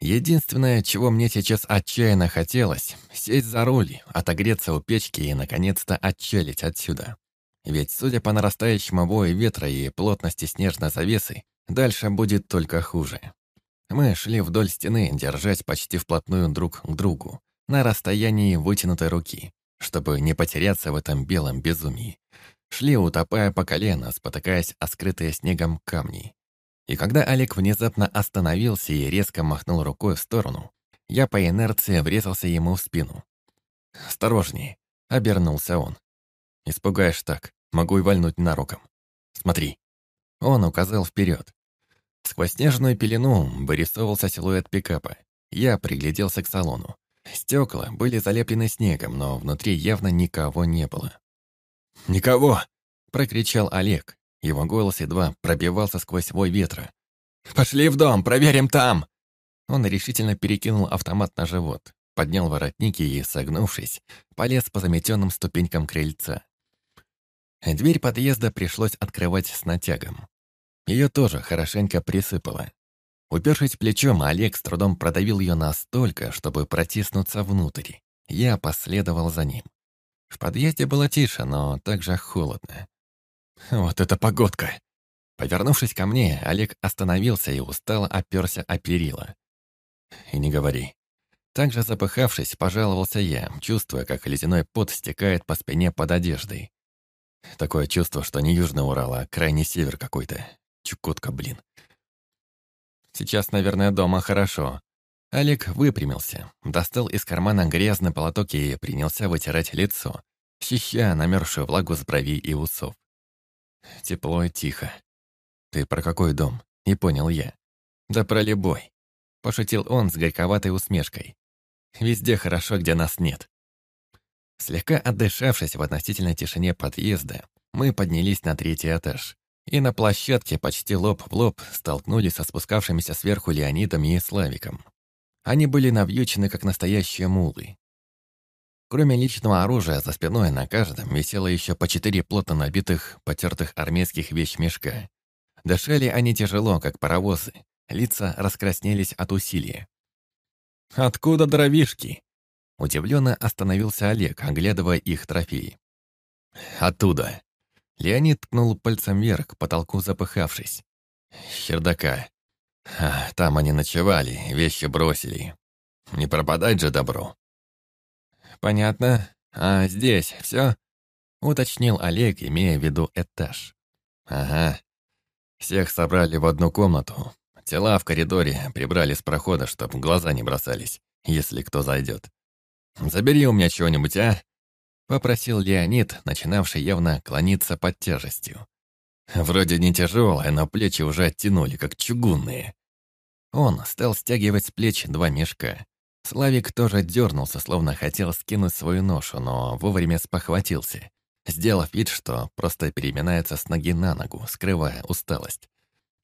Единственное, чего мне сейчас отчаянно хотелось — сесть за руль, отогреться у печки и, наконец-то, отчалить отсюда. Ведь, судя по нарастающему вою ветра и плотности снежной завесы, дальше будет только хуже. Мы шли вдоль стены, держась почти вплотную друг к другу, на расстоянии вытянутой руки, чтобы не потеряться в этом белом безумии. Шли, утопая по колено, спотыкаясь о скрытые снегом камни. И когда Олег внезапно остановился и резко махнул рукой в сторону, я по инерции врезался ему в спину. «Осторожнее!» — обернулся он. «Испугаешь так, могу и вальнуть наруком. Смотри!» Он указал вперед. Сквозь снежную пелену вырисовывался силуэт пикапа. Я пригляделся к салону. Стекла были залеплены снегом, но внутри явно никого не было. «Никого!» — прокричал Олег. Его голос едва пробивался сквозь вой ветра. «Пошли в дом, проверим там!» Он решительно перекинул автомат на живот, поднял воротники и, согнувшись, полез по заметенным ступенькам крыльца. Дверь подъезда пришлось открывать с натягом. Ее тоже хорошенько присыпало. Упершись плечом, Олег с трудом продавил ее настолько, чтобы протиснуться внутрь. Я последовал за ним. В подъезде было тише, но также холодно. Вот это погодка! Повернувшись ко мне, Олег остановился и устало оперся о перила. И не говори. Также запыхавшись, пожаловался я, чувствуя, как ледяной пот стекает по спине под одеждой. Такое чувство, что не Южный Урал, а крайний север какой-то. Чукотка, блин. Сейчас, наверное, дома хорошо. Олег выпрямился, достал из кармана грязный полоток и принялся вытирать лицо, щищая намерзшую влагу с бровей и усов. Тепло и тихо. «Ты про какой дом?» — не понял я. «Да про любой», — пошутил он с горьковатой усмешкой. «Везде хорошо, где нас нет». Слегка отдышавшись в относительной тишине подъезда, мы поднялись на третий этаж и на площадке почти лоб в лоб столкнулись со спускавшимися сверху Леонидом и Славиком. Они были навьючены, как настоящие мулы. Кроме личного оружия, за спиной на каждом висело еще по четыре плотно набитых, потертых армейских вещмешка. Дышали они тяжело, как паровозы. Лица раскраснелись от усилия. «Откуда дровишки?» Удивленно остановился Олег, оглядывая их трофеи. «Оттуда», Леонид ткнул пальцем вверх, к потолку запыхавшись. «Чердака. А, там они ночевали, вещи бросили. Не пропадать же добро». «Понятно. А здесь все?» Уточнил Олег, имея в виду этаж. «Ага. Всех собрали в одну комнату. Тела в коридоре прибрали с прохода, чтобы глаза не бросались, если кто зайдет. Забери у меня чего-нибудь, а? Попросил Леонид, начинавший явно клониться под тяжестью. Вроде не тяжелое, но плечи уже оттянули, как чугунные. Он стал стягивать с плеч два мешка. Славик тоже дернулся, словно хотел скинуть свою ношу, но вовремя спохватился, сделав вид, что просто переминается с ноги на ногу, скрывая усталость.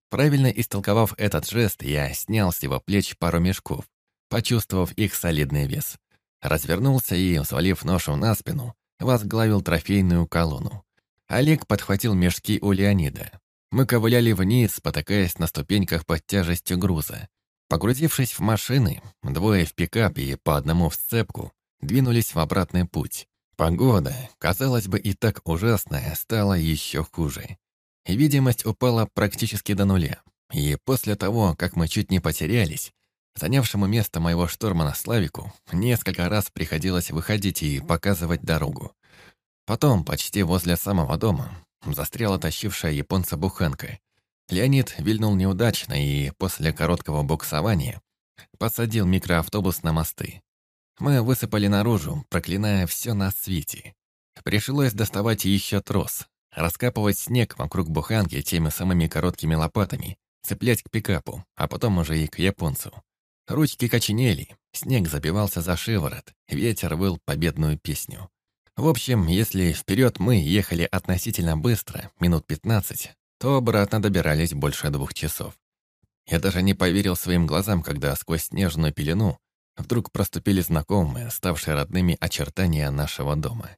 Правильно истолковав этот жест, я снял с его плеч пару мешков, почувствовав их солидный вес. Развернулся и, взвалив ношу на спину, возглавил трофейную колонну. Олег подхватил мешки у Леонида. Мы ковыляли вниз, потакаясь на ступеньках под тяжестью груза. Погрузившись в машины, двое в пикап и по одному в сцепку, двинулись в обратный путь. Погода, казалось бы, и так ужасная, стала еще хуже. Видимость упала практически до нуля. И после того, как мы чуть не потерялись, Занявшему место моего штурмана Славику несколько раз приходилось выходить и показывать дорогу. Потом, почти возле самого дома, застряла тащившая японца буханка. Леонид вильнул неудачно и после короткого буксования посадил микроавтобус на мосты. Мы высыпали наружу, проклиная все на свете. Пришлось доставать еще трос, раскапывать снег вокруг буханки теми самыми короткими лопатами, цеплять к пикапу, а потом уже и к японцу. Ручки коченели, снег забивался за шиворот, ветер выл победную песню. В общем, если вперед мы ехали относительно быстро, минут пятнадцать, то обратно добирались больше двух часов. Я даже не поверил своим глазам, когда сквозь снежную пелену вдруг проступили знакомые, ставшие родными очертания нашего дома.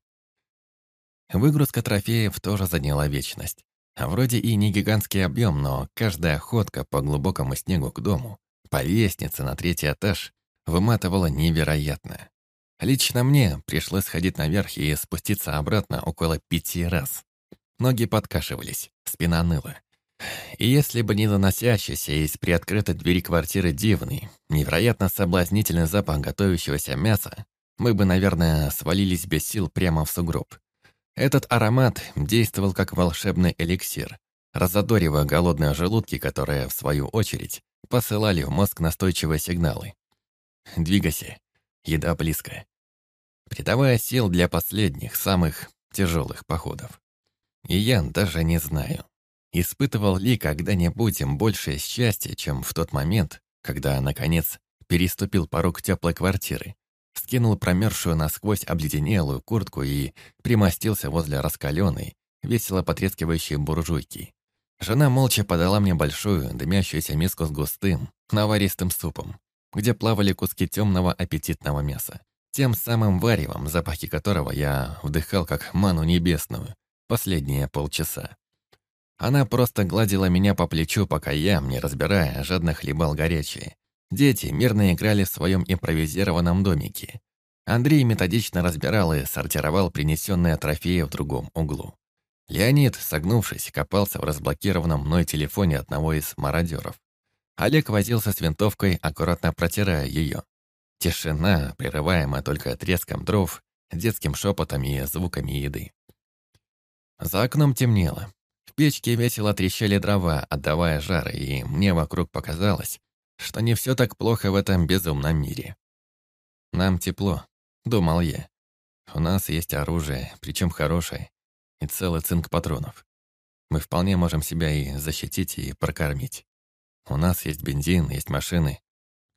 Выгрузка трофеев тоже заняла вечность. Вроде и не гигантский объем, но каждая ходка по глубокому снегу к дому по лестнице на третий этаж выматывало невероятно. Лично мне пришлось сходить наверх и спуститься обратно около пяти раз. Ноги подкашивались, спина ныла. И если бы не доносящийся из приоткрытой двери квартиры дивный, невероятно соблазнительный запах готовящегося мяса, мы бы, наверное, свалились без сил прямо в сугроб. Этот аромат действовал как волшебный эликсир, разодоривая голодные желудки, которые, в свою очередь, посылали в мозг настойчивые сигналы. «Двигайся, еда близко», придавая сил для последних, самых тяжелых походов. И я даже не знаю, испытывал ли когда-нибудь им большее счастье, чем в тот момент, когда, наконец, переступил порог теплой квартиры, скинул промерзшую насквозь обледенелую куртку и примостился возле раскаленной, весело потрескивающей буржуйки. Жена молча подала мне большую, дымящуюся миску с густым, наваристым супом, где плавали куски темного аппетитного мяса. Тем самым варевом, запахи которого я вдыхал как ману небесную последние полчаса. Она просто гладила меня по плечу, пока я, не разбирая, жадно хлебал горячее. Дети мирно играли в своем импровизированном домике. Андрей методично разбирал и сортировал принесенные трофеи в другом углу. Леонид, согнувшись, копался в разблокированном мной телефоне одного из мародеров. Олег возился с винтовкой, аккуратно протирая ее. Тишина, прерываемая только треском дров, детским шепотом и звуками еды. За окном темнело. В печке весело трещали дрова, отдавая жар, и мне вокруг показалось, что не все так плохо в этом безумном мире. «Нам тепло», — думал я. «У нас есть оружие, причем хорошее, и целый цинк патронов. Мы вполне можем себя и защитить, и прокормить. У нас есть бензин, есть машины.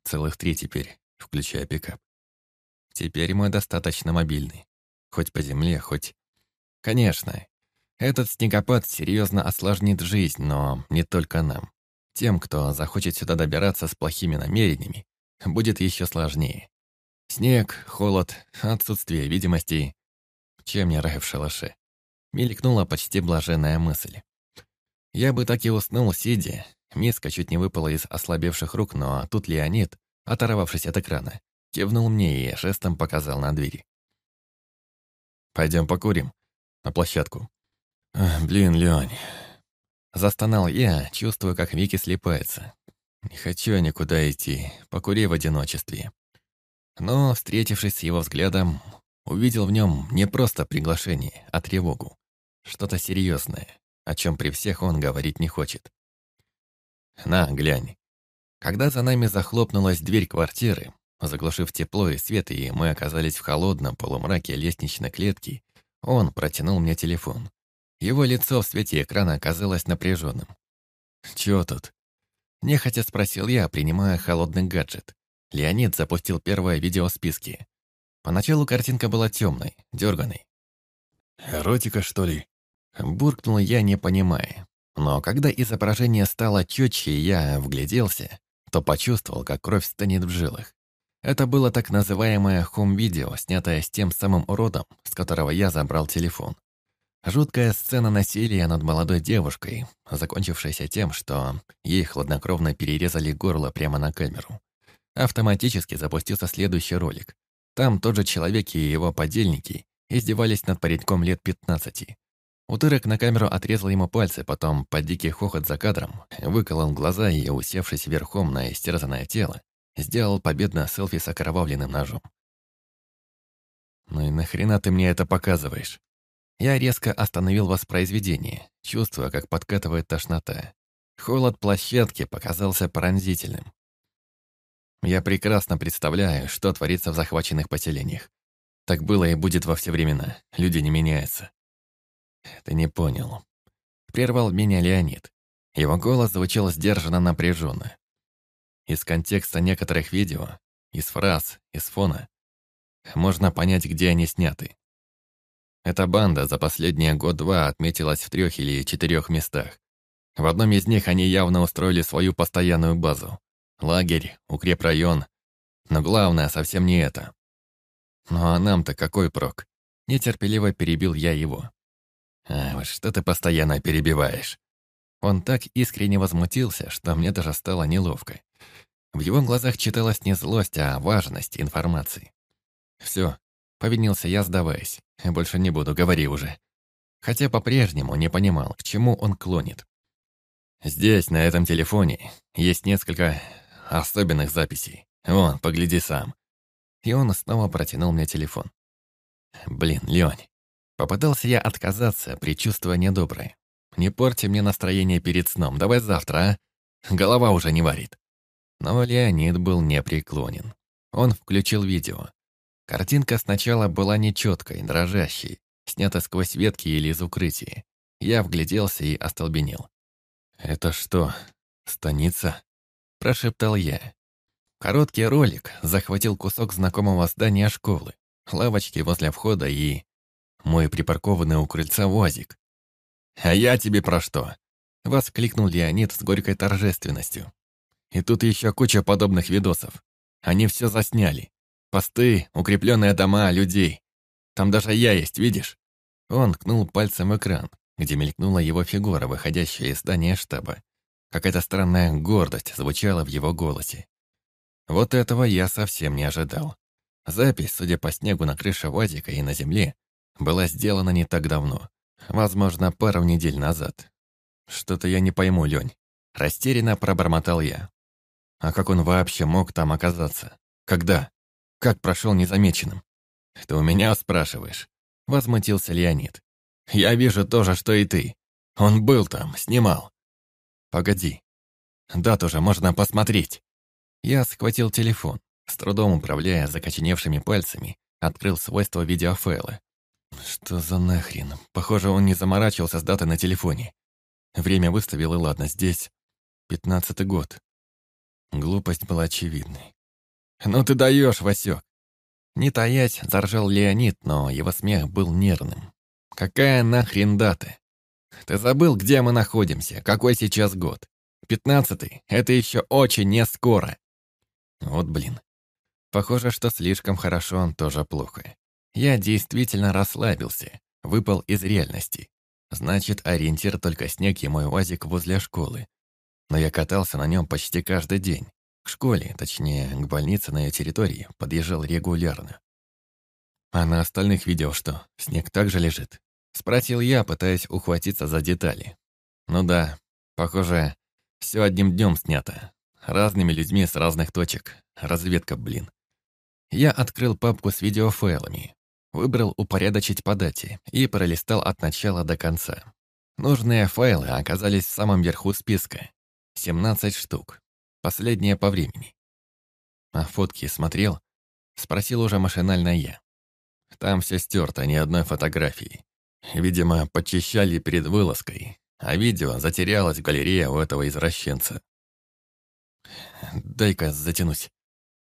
Целых три теперь, включая пикап. Теперь мы достаточно мобильны. Хоть по земле, хоть... Конечно, этот снегопад серьезно осложнит жизнь, но не только нам. Тем, кто захочет сюда добираться с плохими намерениями, будет еще сложнее. Снег, холод, отсутствие видимости. Чем не рай в шалаше? Мелькнула почти блаженная мысль. Я бы так и уснул, сидя. Миска чуть не выпала из ослабевших рук, но тут Леонид, оторвавшись от экрана, кивнул мне и жестом показал на двери. «Пойдем покурим. На площадку». «Блин, Лень...» Застонал я, чувствуя, как Вики слепается. «Не хочу я никуда идти, покури в одиночестве». Но, встретившись с его взглядом, увидел в нем не просто приглашение, а тревогу. Что-то серьезное, о чем при всех он говорить не хочет. «На, глянь». Когда за нами захлопнулась дверь квартиры, заглушив тепло и свет, и мы оказались в холодном полумраке лестничной клетки, он протянул мне телефон. Его лицо в свете экрана оказалось напряженным. «Чё тут?» Нехотя спросил я, принимая холодный гаджет. Леонид запустил первое видео в списке. Поначалу картинка была темной, дерганой. «Эротика, что ли?» Буркнул я, не понимая. Но когда изображение стало четче и я вгляделся, то почувствовал, как кровь станет в жилах. Это было так называемое хом-видео, снятое с тем самым уродом, с которого я забрал телефон. Жуткая сцена насилия над молодой девушкой, закончившаяся тем, что ей хладнокровно перерезали горло прямо на камеру. Автоматически запустился следующий ролик. Там тот же человек и его подельники издевались над пареньком лет 15. Утырок на камеру отрезал ему пальцы, потом, под дикий хохот за кадром, выколол глаза и, усевшись верхом на истерзанное тело, сделал победно селфи с окровавленным ножом. «Ну и нахрена ты мне это показываешь?» Я резко остановил воспроизведение, чувствуя, как подкатывает тошнота. Холод площадки показался пронзительным. Я прекрасно представляю, что творится в захваченных поселениях. Так было и будет во все времена. Люди не меняются. Ты не понял. Прервал меня Леонид. Его голос звучал сдержанно напряженно. Из контекста некоторых видео, из фраз, из фона, можно понять, где они сняты. Эта банда за последние год-два отметилась в трех или четырех местах. В одном из них они явно устроили свою постоянную базу. Лагерь, укрепрайон. Но главное совсем не это. Ну а нам-то какой прок? Нетерпеливо перебил я его. Вот что ты постоянно перебиваешь? Он так искренне возмутился, что мне даже стало неловко. В его глазах читалась не злость, а важность информации. Все, Повинился я, сдаваясь. Больше не буду, говори уже. Хотя по-прежнему не понимал, к чему он клонит. Здесь, на этом телефоне, есть несколько особенных записей. Вон, погляди сам. И он снова протянул мне телефон. Блин, Лёнь. Попытался я отказаться, предчувствуя недоброе. Не порти мне настроение перед сном, давай завтра, а? Голова уже не варит. Но Леонид был непреклонен. Он включил видео. Картинка сначала была нечеткой, дрожащей, снята сквозь ветки или из укрытия. Я вгляделся и остолбенел. «Это что, станица?» – прошептал я. Короткий ролик захватил кусок знакомого здания школы, лавочки возле входа и... мой припаркованный у крыльца УАЗик. «А я тебе про что?» — воскликнул Леонид с горькой торжественностью. «И тут еще куча подобных видосов. Они все засняли. Посты, укрепленные дома, людей. Там даже я есть, видишь?» Он ткнул пальцем экран, где мелькнула его фигура, выходящая из здания штаба. Какая-то странная гордость звучала в его голосе. Вот этого я совсем не ожидал. Запись, судя по снегу на крыше УАЗика и на земле, была сделана не так давно. Возможно, пару недель назад. Что-то я не пойму, Лёнь. Растерянно пробормотал я. А как он вообще мог там оказаться? Когда? Как прошел незамеченным? Ты у меня спрашиваешь? Возмутился Леонид. Я вижу то же, что и ты. Он был там, снимал. Погоди. Да, тоже можно посмотреть. Я схватил телефон, с трудом управляя закоченевшими пальцами, открыл свойства видеофайла. Что за нахрен? Похоже, он не заморачивался с датой на телефоне. Время выставил, и ладно, здесь пятнадцатый год. Глупость была очевидной. «Ну ты даешь, Васек!» Не таясь, заржал Леонид, но его смех был нервным. «Какая нахрен дата? Ты забыл, где мы находимся, какой сейчас год? Пятнадцатый — это еще очень не скоро. Вот блин. Похоже, что слишком хорошо он тоже плохо. Я действительно расслабился, выпал из реальности. Значит, ориентир только снег и мой УАЗик возле школы. Но я катался на нем почти каждый день. К школе, точнее, к больнице на ее территории, подъезжал регулярно. А на остальных видео что, снег также лежит? Спросил я, пытаясь ухватиться за детали. Ну да, похоже, все одним днем снято. Разными людьми с разных точек. Разведка, блин. Я открыл папку с видеофайлами, выбрал «Упорядочить по дате» и пролистал от начала до конца. Нужные файлы оказались в самом верху списка. 17 штук. Последние по времени. А фотки смотрел? Спросил уже машинально я. Там все стерто, ни одной фотографии. Видимо, почищали перед вылазкой, а видео затерялось в галерее у этого извращенца. «Дай-ка затянусь».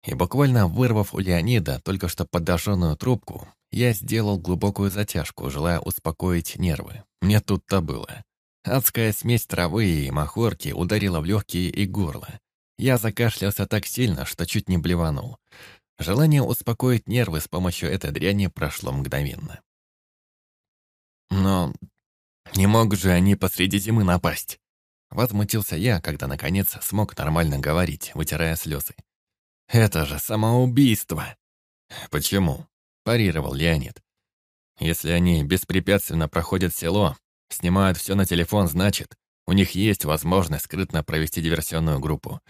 И буквально вырвав у Леонида только что подожженную трубку, я сделал глубокую затяжку, желая успокоить нервы. Мне тут-то было. Адская смесь травы и махорки ударила в легкие и горло. Я закашлялся так сильно, что чуть не блеванул. Желание успокоить нервы с помощью этой дряни прошло мгновенно. Но не могут же они посреди зимы напасть. Возмутился я, когда наконец смог нормально говорить, вытирая слезы. «Это же самоубийство!» «Почему?» – парировал Леонид. «Если они беспрепятственно проходят село, снимают все на телефон, значит, у них есть возможность скрытно провести диверсионную группу.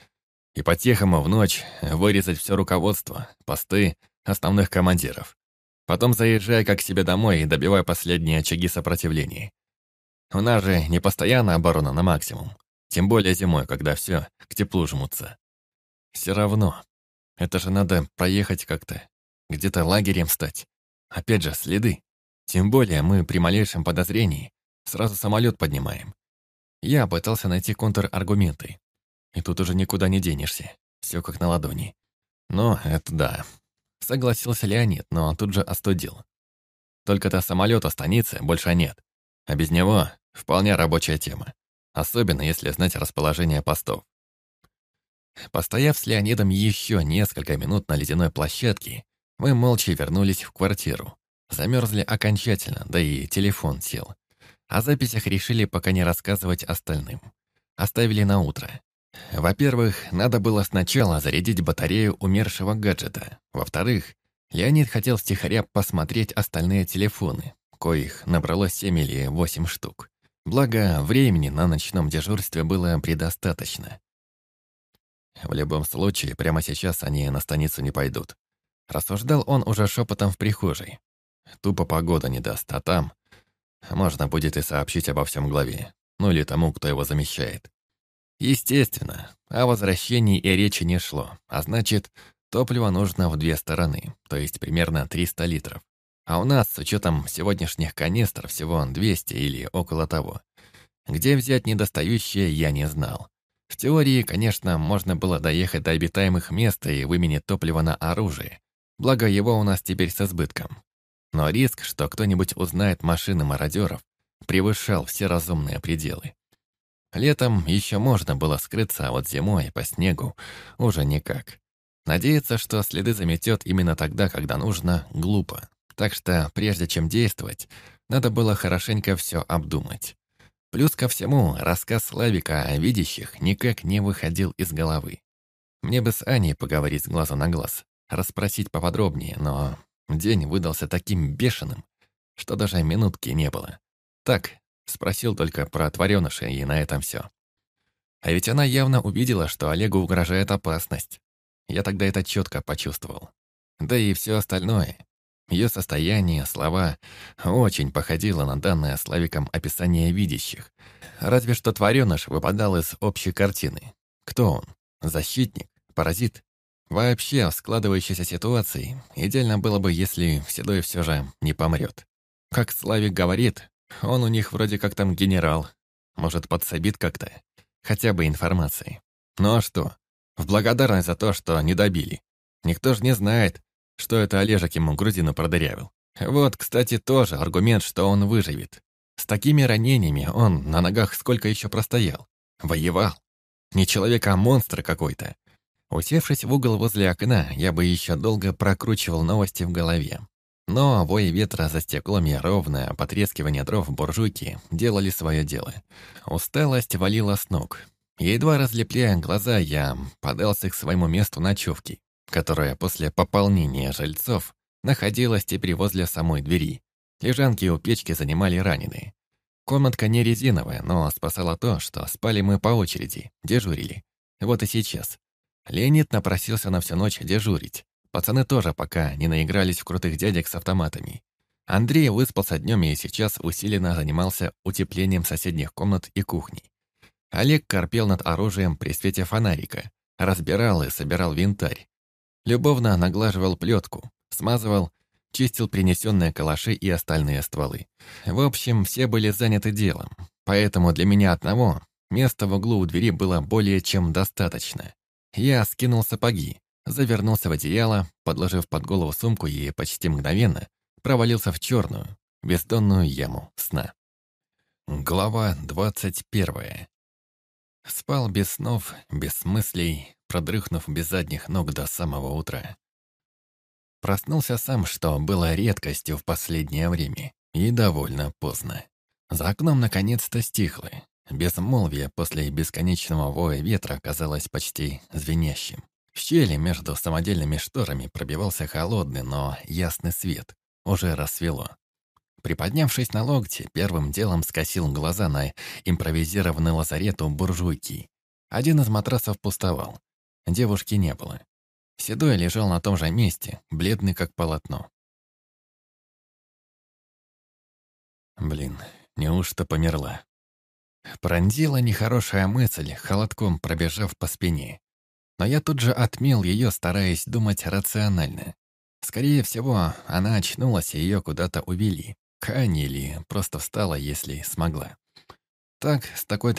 И по-тихому в ночь вырезать все руководство, посты, основных командиров. Потом заезжай как себе домой и добивай последние очаги сопротивления. У нас же не постоянно оборона на максимум. Тем более зимой, когда все к теплу жмутся. Все равно. Это же надо проехать как-то. Где-то лагерем стать. Опять же, следы. Тем более мы при малейшем подозрении сразу самолет поднимаем. Я пытался найти контраргументы. И тут уже никуда не денешься. Все как на ладони. Но это да. Согласился Леонид, но тут же остудил. Только-то самолета станицы больше нет. А без него Вполне рабочая тема. Особенно, если знать расположение постов. Постояв с Леонидом еще несколько минут на ледяной площадке, мы молча вернулись в квартиру. Замерзли окончательно, да и телефон сел. О записях решили пока не рассказывать остальным. Оставили на утро. Во-первых, надо было сначала зарядить батарею умершего гаджета. Во-вторых, Леонид хотел стихаря посмотреть остальные телефоны, коих набралось семь или восемь штук. Благо, времени на ночном дежурстве было предостаточно. В любом случае, прямо сейчас они на станицу не пойдут. Рассуждал он уже шепотом в прихожей. Тупо погода не даст, а там можно будет и сообщить обо всем главе, ну или тому, кто его замещает. Естественно, о возвращении и речи не шло, а значит, топливо нужно в две стороны, то есть примерно 300 литров. А у нас, с учетом сегодняшних канистр, всего 200 или около того. Где взять недостающее, я не знал. В теории, конечно, можно было доехать до обитаемых мест и выменить топливо на оружие. Благо, его у нас теперь с избытком. Но риск, что кто-нибудь узнает машины мародеров, превышал все разумные пределы. Летом еще можно было скрыться, а вот зимой по снегу уже никак. Надеяться, что следы заметет именно тогда, когда нужно, глупо. Так что, прежде чем действовать, надо было хорошенько все обдумать. Плюс ко всему, рассказ Славика о видящих никак не выходил из головы. Мне бы с Аней поговорить с глазу на глаз, расспросить поподробнее, но День выдался таким бешеным, что даже минутки не было. Так, спросил только про твареныша, и на этом все. А ведь она явно увидела, что Олегу угрожает опасность. Я тогда это четко почувствовал. Да и все остальное. Ее состояние, слова очень походило на данное Славиком описание видящих. Разве что твареныш выпадал из общей картины. Кто он? Защитник? Паразит? Вообще, в складывающейся ситуации, идеально было бы, если Седой все же не помрет. Как Славик говорит, он у них вроде как там генерал. Может, подсобит как-то. Хотя бы информацией. Ну а что? В благодарность за то, что не добили. Никто же не знает, что это Олежек ему грудину продырявил. Вот, кстати, тоже аргумент, что он выживет. С такими ранениями он на ногах сколько еще простоял. Воевал. Не человек, а монстр какой-то. Усевшись в угол возле окна, я бы еще долго прокручивал новости в голове. Но вой ветра за стеклом и ровное потрескивание дров в буржуйке делали свое дело. Усталость валила с ног. Едва разлепляя глаза, я подался к своему месту ночевки, которое после пополнения жильцов находилось теперь возле самой двери. Лежанки у печки занимали раненые. Комнатка не резиновая, но спасало то, что спали мы по очереди, дежурили. Вот и сейчас. Леонид напросился на всю ночь дежурить. Пацаны тоже пока не наигрались в крутых дядек с автоматами. Андрей выспался днем и сейчас усиленно занимался утеплением соседних комнат и кухни. Олег корпел над оружием при свете фонарика, разбирал и собирал винтарь. Любовно наглаживал плетку, смазывал, чистил принесенные калаши и остальные стволы. В общем, все были заняты делом, поэтому для меня одного места в углу у двери было более чем достаточно. Я скинул сапоги, завернулся в одеяло, подложив под голову сумку и почти мгновенно провалился в черную, бездонную яму сна. Глава двадцать первая. Спал без снов, без мыслей, продрыхнув без задних ног до самого утра. Проснулся сам, что было редкостью в последнее время, и довольно поздно. За окном наконец-то стихло, Безмолвие после бесконечного воя ветра казалось почти звенящим. В щели между самодельными шторами пробивался холодный, но ясный свет. Уже рассвело. Приподнявшись на локте, первым делом скосил глаза на импровизированный лазарет у буржуйки. Один из матрасов пустовал. Девушки не было. Седой лежал на том же месте, бледный как полотно. Блин, неужто померла? Пронзила нехорошая мысль, холодком пробежав по спине. Но я тут же отмел ее, стараясь думать рационально. Скорее всего, она очнулась, и ее куда-то увели. К Ане или просто встала, если смогла. Так, с такой